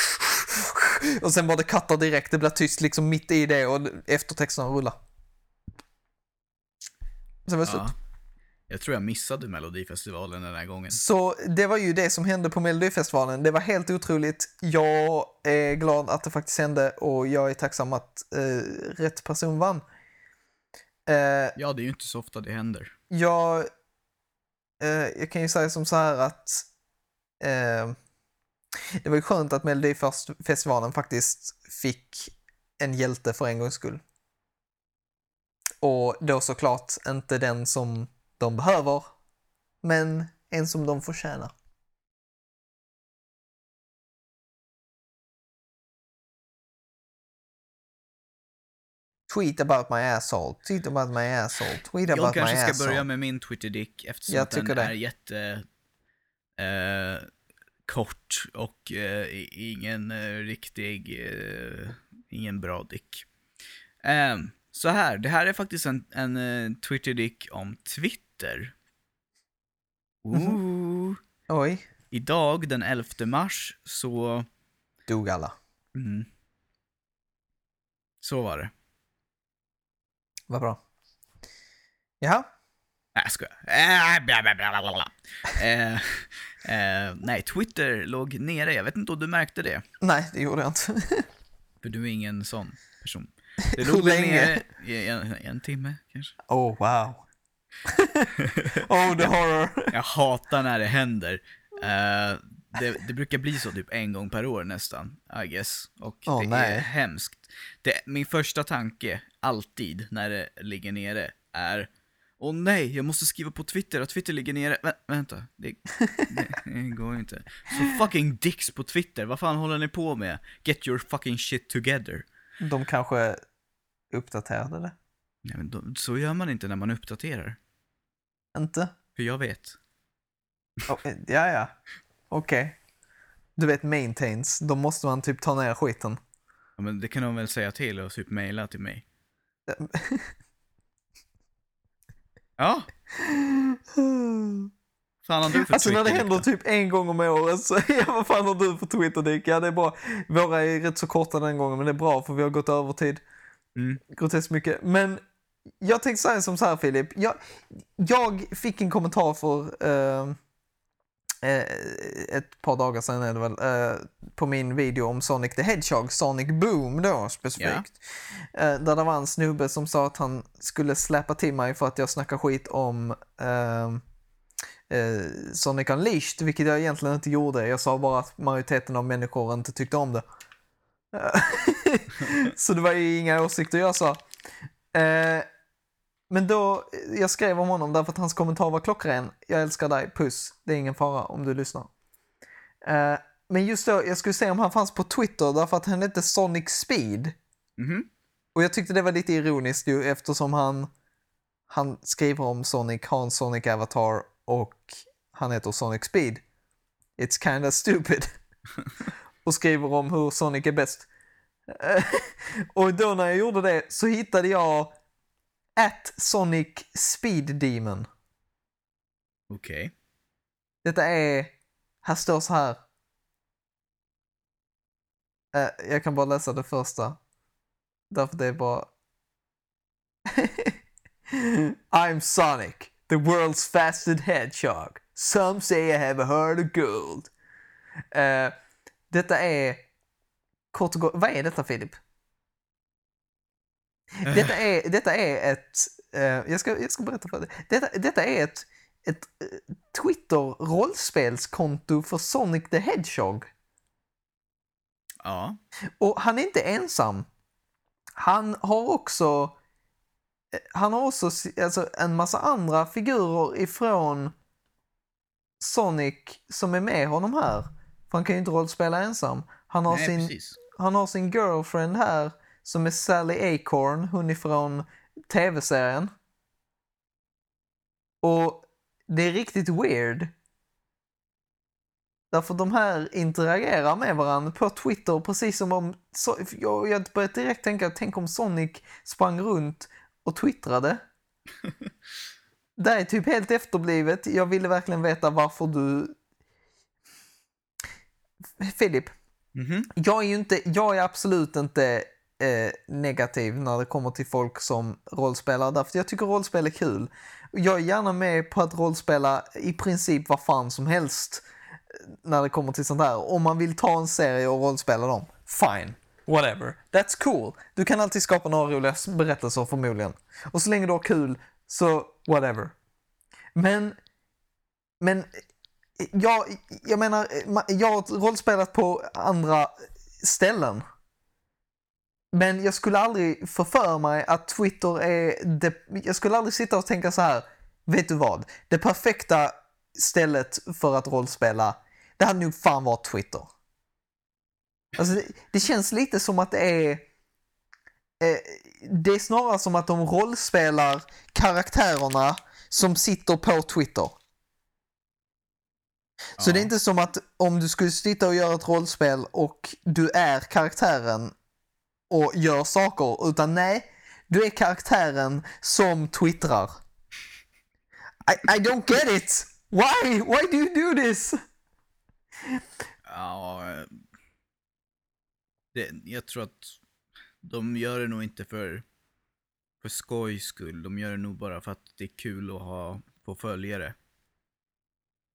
<laughs> och sen bara det cuttar direkt, det blir tyst liksom mitt i det och eftertexterna rullar. Så det var slut. Ja. Jag tror jag missade Melodifestivalen den här gången. Så det var ju det som hände på Melodifestivalen. Det var helt otroligt. Jag är glad att det faktiskt hände och jag är tacksam att eh, rätt person vann. Eh, Ja, det är ju inte så ofta det händer. jag, eh, jag kan ju säga som så här att eh, det var ju skönt att Melodifestivalen faktiskt fick en hjälte för en gångs skull. Och då såklart inte den som de behöver, men en som de förtjänar. Tweet about my asshole, tweet about my asshole, tweet about Jag my kanske ska asshole. börja med min Twitterdick eftersom Jag den det. är jätte... Eh, kort och eh, ingen eh, riktig... Eh, ingen bra dick. Ehm, så här, det här är faktiskt en, en eh, Twitterdick om Twitter. Mhm. Ooh. Oj, Idag, den 11 mars, så... dog alla. Mm, så var det. Vad bra. Jaha, Nej, jag skojar. Äh, bla, bla, bla, bla, bla. Eh, eh, nej, Twitter låg nere. Jag vet inte om du märkte det. nej det gjorde jag inte. <laughs> För du är ingen sån person. <laughs> Det låg väl länge? nere i en, en timme kanske. Oh wow. <laughs> oh the horror. <laughs> Jag hatar när det händer. Eh, det, det brukar bli så typ en gång per år nästan, I guess. Och Åh, det nej. är hemskt. Det, min första tanke, alltid, när det ligger nere, är Åh nej, jag måste skriva på Twitter att Twitter ligger nere. Vä vänta, det, det, går inte. Så fucking dicks på Twitter, vad fan håller ni på med? Get your fucking shit together. De kanske uppdaterade det. Nej, men då, så gör man inte när man uppdaterar. Inte? För jag vet. Oh, ja, ja. Okej. Du vet maintains, då måste man typ ta ner skiten. Ja, men det kan de väl säga till och typ mejla till mig. Ja, fan har du för Alltså när det händer typ en gång om året så, <laughs> ja vad fan har du för Twitter Dick? Ja det är bra. Våra är rätt så korta den gången men det är bra för vi har gått över tid. Mm. Groteskt mycket. Men jag tänkte säga som så här Filip. Jag, jag fick en kommentar för eh, eh, ett par dagar sedan är det väl, eh, på min video om Sonic the Hedgehog, Sonic Boom då specifikt. Eh, där det var en snubbe som sa att han skulle släppa till mig för att jag snackar skit om eh, eh, Sonic Unleashed, vilket jag egentligen inte gjorde. Jag sa bara att majoriteten av människor inte tyckte om det. <laughs> Så det var ju inga åsikter jag sa. Eh, men då, jag skrev om honom därför att hans kommentar var klockren. Jag älskar dig, puss. Det är ingen fara om du lyssnar. Eh, men just då, jag skulle se om han fanns på Twitter därför att han hette Sonic Speed. Mhm. Och jag tyckte det var lite ironiskt ju eftersom han, han skriver om Sonic, har en Sonic Avatar och han heter Sonic Speed. It's kinda stupid. <laughs> och skriver om hur Sonic är bäst. Eh, <laughs> och då när jag gjorde det så hittade jag at Sonic Speed Demon. Okej. Detta är, här står så här. Eh, jag kan bara läsa det första. Därför det är bara... <laughs> I'm Sonic, the world's fastest hedgehog. Some say I have a heart of gold. Eh, detta är, kort och gott, vad är detta Filip? Detta är, detta är ett, eh, jag, ska, jag ska berätta för dig. Detta, detta är ett, ett eh, Twitter-rollspelskonto för Sonic the Hedgehog. Ja. Och han är inte ensam. Han har också eh, han har också alltså, en massa andra figurer ifrån Sonic som är med honom här. För han kan ju inte rollspela ensam. Han har, Nej, sin, precis. han har sin girlfriend här som är Sally Acorn, hon ifrån tv-serien. Och det är riktigt weird. Därför de här interagerar med varandra på Twitter precis som om... Så, jag, jag började direkt tänka, tänk om Sonic sprang runt och twittrade. <laughs> det är typ helt efterblivet. Jag ville verkligen veta varför du... Filip, Mhm. jag är ju inte, jag är absolut inte eh, negativ när det kommer till folk som rollspelar, därför jag tycker rollspel är kul. Jag är gärna med på att rollspela i princip vad fan som helst eh, när det kommer till sånt här. Om man vill ta en serie och rollspela dem, fine. Whatever. That's cool. Du kan alltid skapa några roliga berättelser förmodligen. Och så länge du har kul, så whatever. Men, men eh, jag, jag menar, eh, jag har rollspelat på andra ställen. Men jag skulle aldrig få för mig att Twitter är det, jag skulle aldrig sitta och tänka så här, vet du vad? Det perfekta stället för att rollspela, det hade nog fan varit Twitter. Alltså det, det känns lite som att det är eh, det är snarare som att de rollspelar karaktärerna som sitter på Twitter. Så Ja. det är inte som att om du skulle sitta och göra ett rollspel och du är karaktären och gör saker, utan nej, du är karaktären som twittrar. I, I don't get it! Why? Why do you do this? Ja, det, jag tror att de gör det nog inte för, för skojs skull. De gör det nog bara för att det är kul att ha få följare.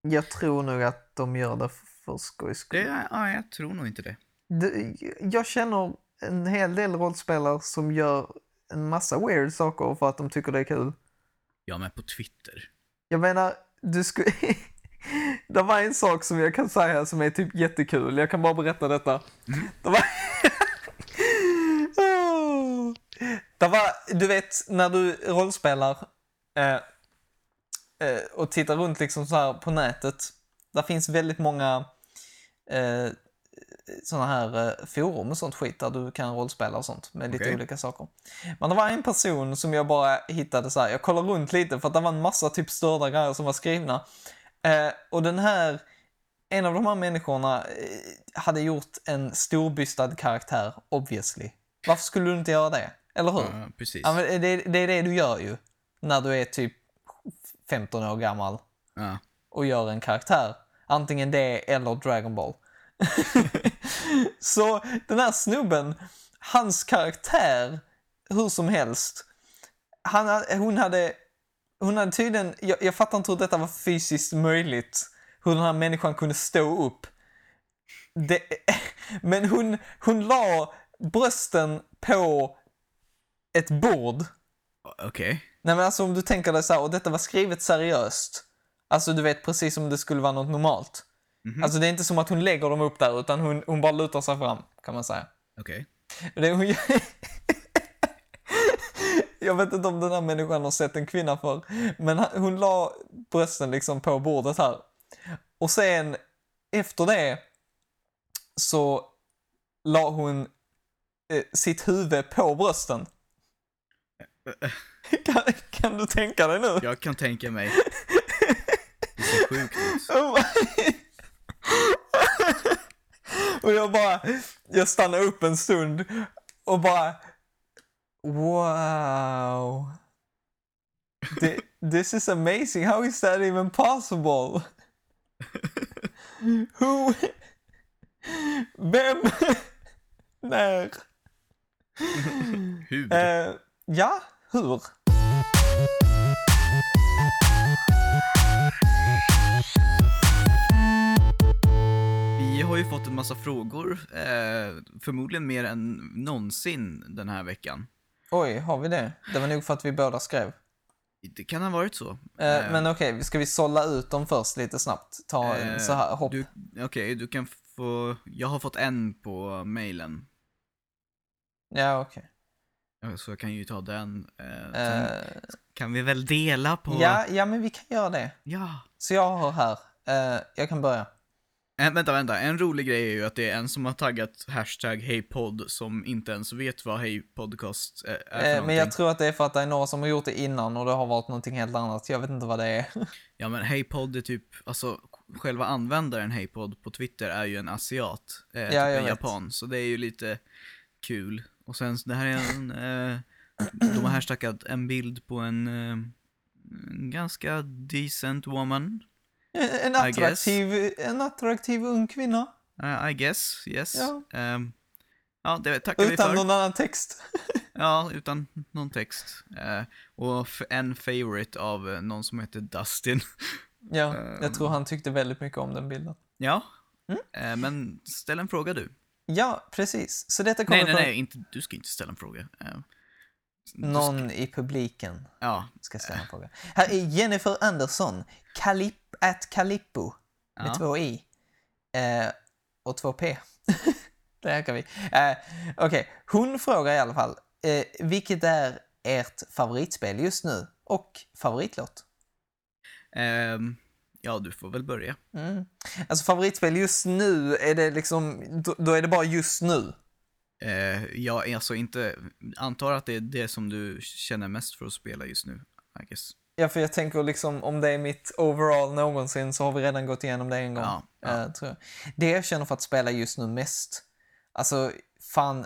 Jag tror nog att de gör det för skojs skull. Det, ja, jag tror nog inte det. Det- Jag känner en hel del rollspelare som gör en massa weird saker för att de tycker det är kul. Ja, men på Twitter. Jag menar, du skulle... <laughs> det var en sak som jag kan säga som är typ jättekul. Jag kan bara berätta detta. Det var... <laughs> Det var, du vet, när du rollspelar eh, eh, och tittar runt liksom så här på nätet. Där finns väldigt många eh, såna här eh, forum och sånt skit där du kan rollspela och sånt med lite Okej. olika saker. Men det var en person som jag bara hittade så här, jag kollade runt lite för att det var en massa typ störda grejer som var skrivna. Eh, och den här, en av de här människorna eh, hade gjort en storbystad karaktär, obviously. Varför skulle du inte göra det? Eller hur? Ja, precis. Ja, det, det är det du gör ju. När du är typ 15 år gammal Ja. och gör en karaktär. Antingen det eller Dragon Ball. <laughs> så den här snubben, hans karaktär, hur som helst, han, hon hade, hon hade tydligen, jag, jag fattar inte hur detta var fysiskt möjligt, hur den här människan kunde stå upp. Det, <laughs> men hon, hon la brösten på ett bord Okej. Nej men alltså om du tänker dig så här, och detta var skrivet seriöst. Alltså du vet precis som det skulle vara något normalt. Mhm. Alltså det är inte som att hon lägger dem upp där utan hon, hon bara lutar sig fram kan man säga. Okej. Hon gör... <laughs> Jag vet inte om den här människan har sett en kvinna för men hon la brösten liksom på bordet här. Och sen efter det så la hon eh, sitt huvud på brösten. <laughs> Kan, kan du tänka dig nu? Jag kan tänka mig. <laughs> Det ser sjukt ut. Och jag bara, jag stannar upp en stund och bara, wow. Thi- This is amazing, how is that even possible? <laughs> Who? Vem? När? <laughs> Hur? Eh, ja, hur? Har ju fått en massa frågor, eh, förmodligen mer än någonsin den här veckan. Oj, har vi det? Det var nog för att vi båda skrev. Det kan ha varit så. Eh, men okej, ska vi sålla ut dem först lite snabbt? Ta en Eh, så här hopp. Okej, du kan få, jag har fått en på mailen. Ja, okej. Ja, Så jag kan ju ta den. Eh, Eh, kan vi väl dela på... ja, ja, men vi kan göra det. Ja. Så jag har här, eh, jag kan börja. Eh, vänta, vänta. En rolig grej är ju att det är en som har taggat hashtag hejpodd som inte ens vet vad hejpodcast eh, är för Eh, men någonting. jag tror att det är för att det är några som har gjort det innan och det har varit någonting helt annat. Jag vet inte vad det är. <laughs> Ja men hejpodd är typ, alltså själva användaren hejpodd på Twitter är ju en asiat, eh, typ jag en vet. japan, så det är ju lite kul. Och sen, det här är en, eh, de har hashtaggat en bild på en, eh, en ganska decent woman, En attraktiv, en attraktiv ung kvinna. uh, I guess, yes. Ja. Ehm, ja, det tackar vi Utan för. någon annan text. <laughs> Ja, utan någon text. Eh, och en favorite av eh, någon som heter Dustin. Ja, Ehm. <laughs> jag tror han tyckte väldigt mycket om den bilden. ja, Mm. eh, men ställ en fråga du. Ja, precis. Så detta kommer Nej, nej, från nej, inte, du ska inte ställa en fråga. Någon i publiken. Ja, Ska ställa en fråga. Här är Jennifer Andersson, Kalip, at Calippo, med Ja. två i. Eh, och två p. <laughs> det här kan vi. Eh, Okej, hon frågar i alla fall, eh, vilket är ert favoritspel just nu? Och favoritlåt? ehm, ja, du får väl börja. Mm. Alltså favoritspel just nu, är det liksom, då, då är det bara just nu. Eh, jag är alltså inte, antar att det är det som du känner mest för att spela just nu, I guess. Ja, för jag tänker liksom om det är mitt overall någonsin så har vi redan gått igenom det en gång. Ja, ja. eh, tror jag. Det jag känner för att spela just nu mest, alltså fan,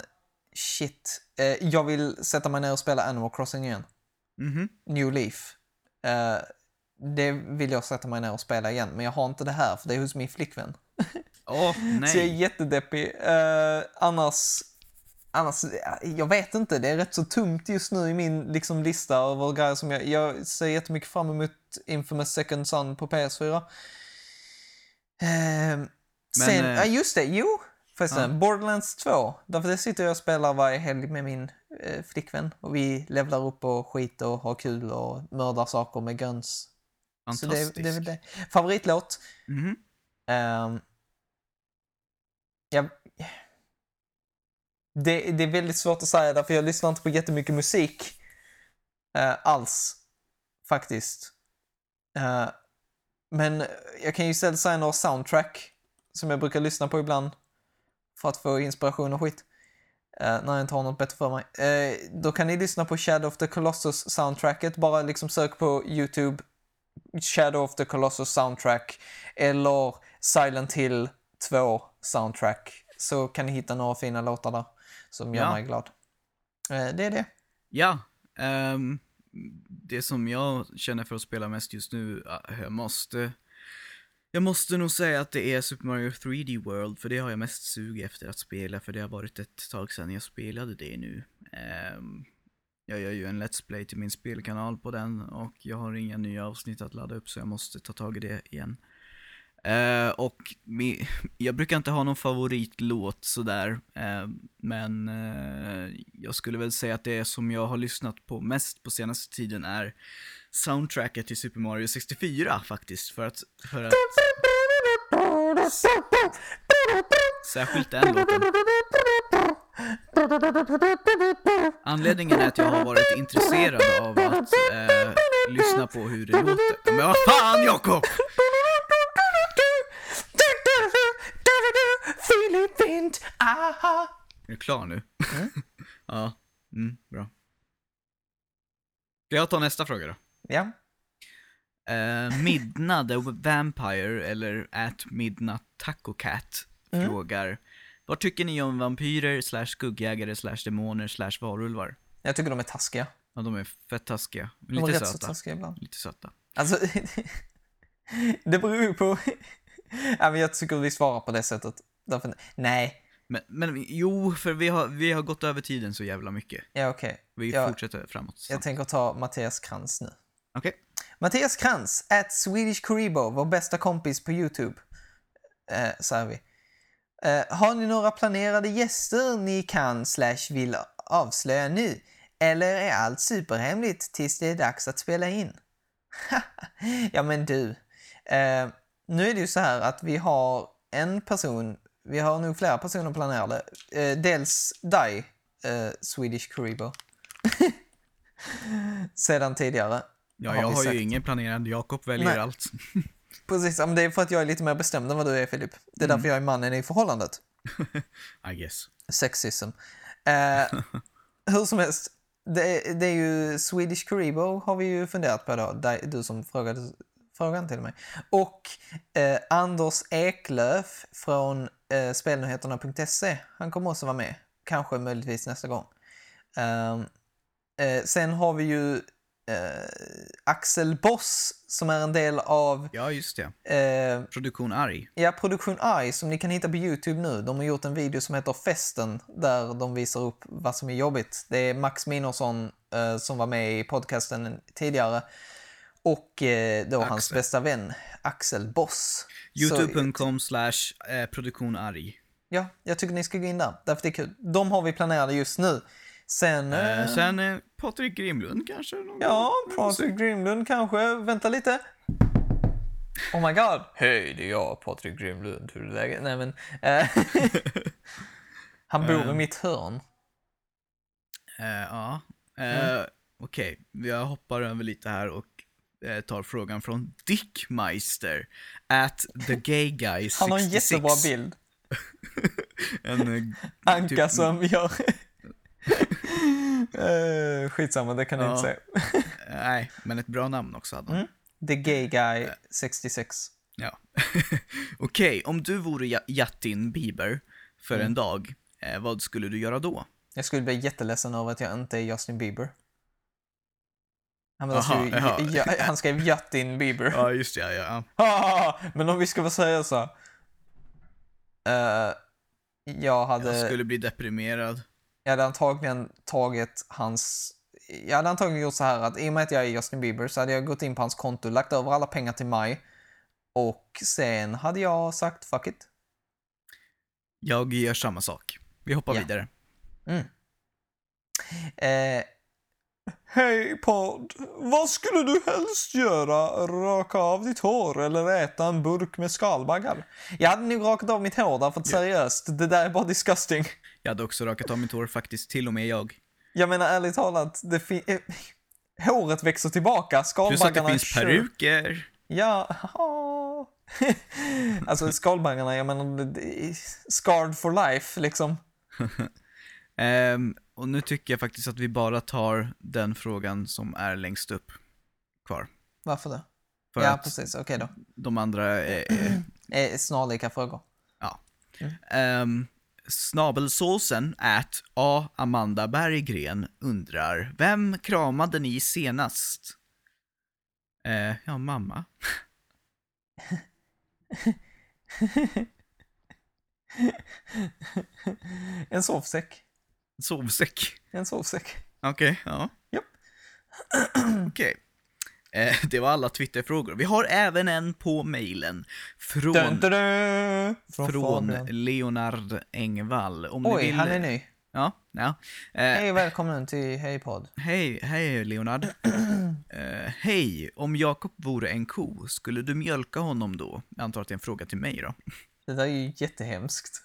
shit. Eh, jag vill sätta mig ner och spela Animal Crossing igen. Mhm. New Leaf. Eh, det vill jag sätta mig ner och spela igen, men jag har inte det här för det är hos min flickvän. Åh, <laughs> Så jag är jättedeppig. Uh, annars, annars, ja, jag vet inte. Det är rätt så tungt just nu i min liksom, lista över grejer som jag... Jag ser jättemycket fram emot Infamous Second Son på PS4. Uh, sen, eh, ja just det, jo. Förresten, Ja. Borderlands 2. Därför det sitter jag och spelar varje helg med min eh, flickvän. Och vi levlar upp och skiter och har kul och mördar saker med guns. Så det, det är väl det. Favoritlåt? Mhm. Ehm, jag, det, det är väldigt svårt att säga därför jag lyssnar inte på jättemycket musik eh, alls, faktiskt. Eh, men jag kan ju istället säga några soundtrack som jag brukar lyssna på ibland. för att få inspiration och skit. Eh, när jag inte har något bättre för mig. Eh, då kan ni lyssna på Shadow of the Colossus soundtracket. Bara liksom sök på YouTube Shadow of the Colossus soundtrack eller Silent Hill 2 soundtrack. Så kan ni hitta några fina låtar där som gör Ja. mig glad. Eh, det är det. Ja, ehm, det som jag känner för att spela mest just nu, äh, jag måste, jag måste nog säga att det är Super Mario 3D World, för det har jag mest sug efter att spela, för det har varit ett tag sedan jag spelade det nu. Ehm, jag gör ju en Let's Play till min spelkanal på den och jag har inga nya avsnitt att ladda upp så jag måste ta tag i det igen. Eh, och mi, <laughs> jag brukar inte ha någon favoritlåt sådär, eh, men eh, jag skulle väl säga att det som jag har lyssnat på mest på senaste tiden är soundtracket till Super Mario 64 faktiskt, för att, för att särskilt den låten. Anledningen är att jag har varit intresserad av att eh, lyssna på hur det låter. Men vad fan Jakob! Är du klar nu? <laughs> ja, mm, bra. Ska jag ta nästa fråga då? Ja. Uh, Midna the Vampire, eller at Midna Taco Cat, frågar Vad tycker ni om vampyrer, slash skuggjägare, slash demoner, slash varulvar? Jag tycker de är taskiga. Ja, de är fett taskiga. De Lite rätt så söta. taskiga ibland. Lite söta. Alltså, <laughs> det beror ju på... <laughs> ja, men jag tycker vi svarar på det sättet. Därför, nej, Men, men jo, för vi har, vi har gått över tiden så jävla mycket. ja okej. Vi Ja. fortsätter framåt. Jag tänker ta Mattias Krantz nu. Okej. Mattias Krantz, at Swedish Karibo, vår bästa kompis på YouTube. Eh, säger vi. Eh, har ni några planerade gäster ni kan slash vill avslöja nu? Eller är allt superhemligt tills det är dags att spela in? <laughs> ja men du. Eh, nu är det ju så här att vi har en person, vi har nog flera personer planerade. Eh, dels dig, eh, Swedish Karibo. <laughs> Sedan tidigare. Ja, har jag har sagt. ju ingen planerad. Jakob väljer Nej. allt. <laughs> Precis, men det är för att jag är lite mer bestämd än vad du är Filip. Det är därför jag är mannen i förhållandet. <laughs> I guess. Sexism. Eh, hur som helst, det är, det är ju Swedish Karibo har vi ju funderat på då, du som frågade frågan till mig. Och eh, Anders Eklöf från eh, spelnyheterna.se, han kommer också vara med. Kanske möjligtvis nästa gång. Ehm, eh, sen har vi ju eh, Axel Boss som är en del av Ja, just det. eh, Produktion arg. Ja, Produktion I som ni kan hitta på Youtube nu. De har gjort en video som heter Festen där de visar upp vad som är jobbigt. Det är Max Minosson eh, som var med i podcasten tidigare och eh, då hans Axel. bästa vän Axel Boss. Youtube.com slash eh, produktion arg. ja, jag tycker ni ska gå in där, därför det är kul. De har vi planerade just nu. Sen... Eh, eh, sen eh, Patrik Grimlund kanske? Någon Ja. Patrik Grimlund kanske. Vänta lite. Oh my god. Hej, det är jag, Patrik Grimlund. Hur är läget? Nej, men... eh, <laughs> han bor i mitt hörn. Eh, ja. Mm. Okej, jag hoppar över lite här och tar frågan från Dickmeister. At the gay guy 66. Han har en jättebra bild. <laughs> En, eh, Anka typ- som gör... uh, <laughs> skitsamma, det kan ni Ja. inte säga. <laughs> Nej, men ett bra namn också hade han. Mm. The Gay Guy 66. Ja. Okej, om du vore Ja- Justin Bieber för Mm. en dag, eh, vad skulle du göra då? Jag skulle bli jätteledsen över att jag inte är Justin Bieber. Han, Aha, skrev, jaha. ja, han skrev Justin Bieber. Ja, just det, ja. Ah, Men om vi ska vara seriösa. Uh, jag hade... Jag skulle bli deprimerad. Jag hade antagligen tagit hans... Jag hade antagligen gjort så här att i och med att jag är Justin Bieber så hade jag gått in på hans konto, lagt över alla pengar till mig och sen hade jag sagt fuck it. Jag gör samma sak. Vi hoppar Ja. vidare. Eh, Hej podd! Vad skulle du helst göra? Raka av ditt hår eller äta en burk med skalbaggar? Jag hade nog rakat av mitt hår därför att seriöst, det där är bara disgusting. Jag hade också rakat av mitt hår faktiskt, till och med jag. Jag menar ärligt talat, det fin- eh, håret växer tillbaka, Plus att det skalbaggarna finns peruker. Ja, ah. <laughs> alltså skalbaggarna, jag menar, det- det är scarred for life liksom. <laughs> Ehm, och nu tycker jag faktiskt att vi bara tar den frågan som är längst upp kvar. Varför det? För ja, precis. Okej då. de andra är, är <clears throat> Eh, snarlika frågor. Um, snabelsåsen at A. Amanda Berggren undrar, vem kramade ni senast? Eh, ja, mamma. <laughs> En sovsäck. Sovsäck. En sovsäck. Okej, ja. Japp. Okej. Eh, det var alla Twitterfrågor. Vi har även en på mejlen. Från, Dun, dun, dun. Från, från. Leonard Engvall. Om Oj, vill... han är ny. Ja, ja. Eh, Hej välkommen till Hej podd. Hej, hej Leonard. <clears throat> Eh, hej, om Jakob vore en ko, skulle du mjölka honom då? Jag antar att det är en fråga till mig då. Det där är ju jättehemskt.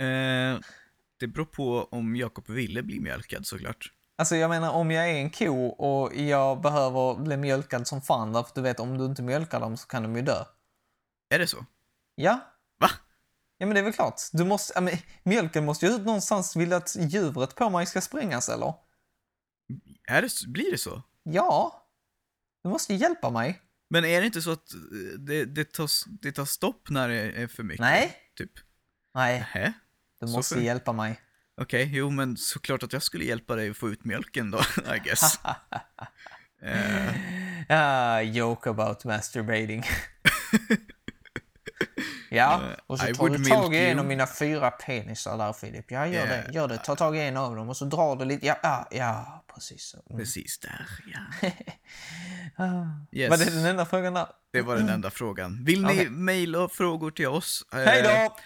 Eh, det beror på om Jakob ville bli mjölkad såklart. Alltså jag menar om jag är en ko och jag behöver bli mjölkad som fan därför du vet om du inte mjölkar dem så kan de ju dö. Är det så? Ja. Va? Ja men det är väl klart. Du måste, ja, men, mjölken måste ju ut någonstans. Vill du att djuret på mig ska sprängas eller? Är det, blir det så? Ja. Du måste hjälpa mig. Men är det inte så att eh, det, det, tar, det tar stopp när det är för mycket? Nej. Typ? Nej, Nähä? Du Så måste för- hjälpa mig. Okej, jo men såklart att jag skulle hjälpa dig att få ut mjölken då, <laughs> I guess. <laughs> eh, Ah, joke about masturbating. <laughs> ja, och så I tar du tag i en av mina fyra penisar där Filip. Ja, gör Yeah. det. Gör det. Ta tag i en av dem och så drar du lite. Ja, ja, ja precis. Mm. precis där, ja. Ah. Yes. Var det den enda frågan där? Det var den enda frågan. Vill ni Okej. mejla frågor till oss? Eh, Hej då!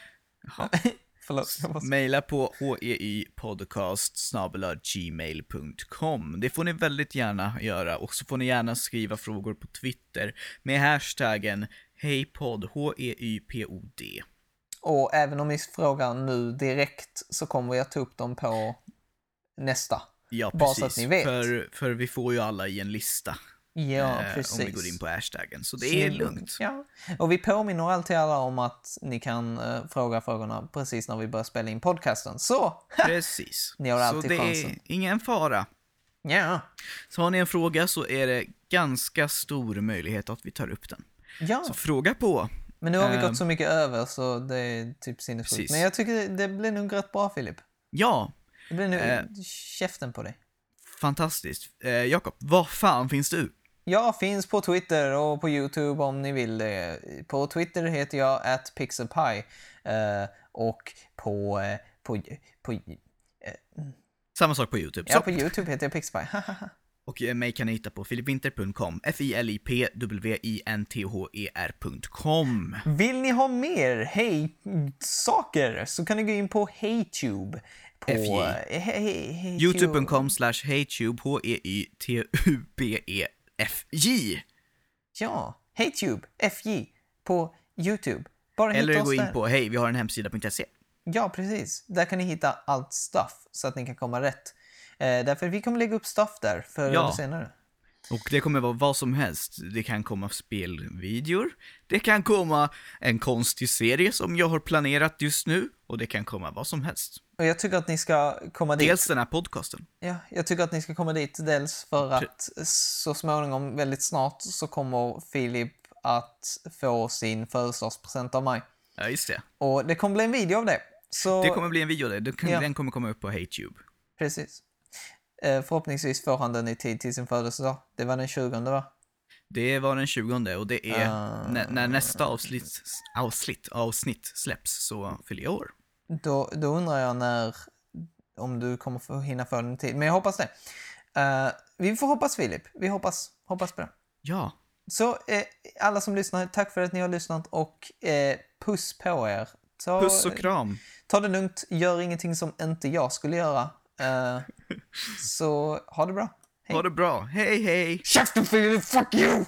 Förlåt. måste- Maila på heipodcast gmail.com. Det får ni väldigt gärna göra och så får ni gärna skriva frågor på Twitter med hashtaggen hejpodd, H-E-Y-P-O-D. Och även om ni frågar nu direkt så kommer jag ta upp dem på nästa. Ja, Bara precis. så att ni vet. För, för vi får ju alla i en lista Ja, eh, precis. om vi går in på hashtaggen, så det Så är lugnt. Ja. Och vi påminner alltid alla om att ni kan eh, fråga frågorna precis när vi börjar spela in podcasten. Så! <laughs> Precis. Ni har så alltid det är chansen. ingen fara. Ja. Så har ni en fråga så är det ganska stor möjlighet att vi tar upp den. Ja, Så fråga på. men nu har vi gått så mycket över så det är typ sinnessjukt. Men jag tycker det blir nog rätt bra Filip. Ja, Det blir nog Eh. käften på dig. fantastiskt. Eh, Jakob, var fan finns du? Jag finns på Twitter och på YouTube om ni vill det. På Twitter heter jag atpixelpie. Eh, och på, eh, på, på, Samma sak på YouTube. ja, Så. på YouTube heter jag pixelpie. <laughs> Och eh, mig kan ni hitta på filipwinter.com, F-I-L-I-P-W-I-N-T-H-E-R.com. Vill ni ha mer hej-saker så kan ni gå in på HeyTube. På FJ. eh, HeyTube. Youtube.com slash heytube, E H-E-Y-T-U-B-E-F-J. Ja, HeyTube, FJ, på YouTube. Bara Eller gå in där. på hej, vi har en hemsida.se. Ja, precis. Där kan ni hitta allt stuff så att ni kan komma rätt. Eh, därför vi kommer lägga upp stuff där förr Ja. eller senare. Och det kommer vara vad som helst. Det kan komma spelvideor, det kan komma en konstig serie som jag har planerat just nu, och det kan komma vad som helst. Och jag tycker att ni ska komma dit. Dels den här podcasten. Ja, jag tycker att ni ska komma dit dels för att så småningom, väldigt snart, så kommer Filip att få sin födelsedagspresent av mig. Ja, just det. Och det kommer bli en video av det. Så, Det kommer bli en video där, Den kan- Ja. den kommer komma upp på HeyTube. Precis. Eh, förhoppningsvis får han den i tid till sin födelsedag. Det var den 20 va? Det var den 20 och det är Ah. när, när nästa avsnitt, avsnitt, avsnitt släpps så fyller jag år. Då, då undrar jag när, om du kommer få hinna få den tid. Men jag hoppas det. Eh, vi får hoppas Filip. Vi hoppas, hoppas på det. Ja, Så eh, alla som lyssnar, tack för att ni har lyssnat och eh, puss på er. Ta, puss och kram. ta det lugnt, gör ingenting som inte jag skulle göra. Eh, <laughs> så ha det bra. Hej. Ha det bra. Hej hej! Käften Filip, fuck you!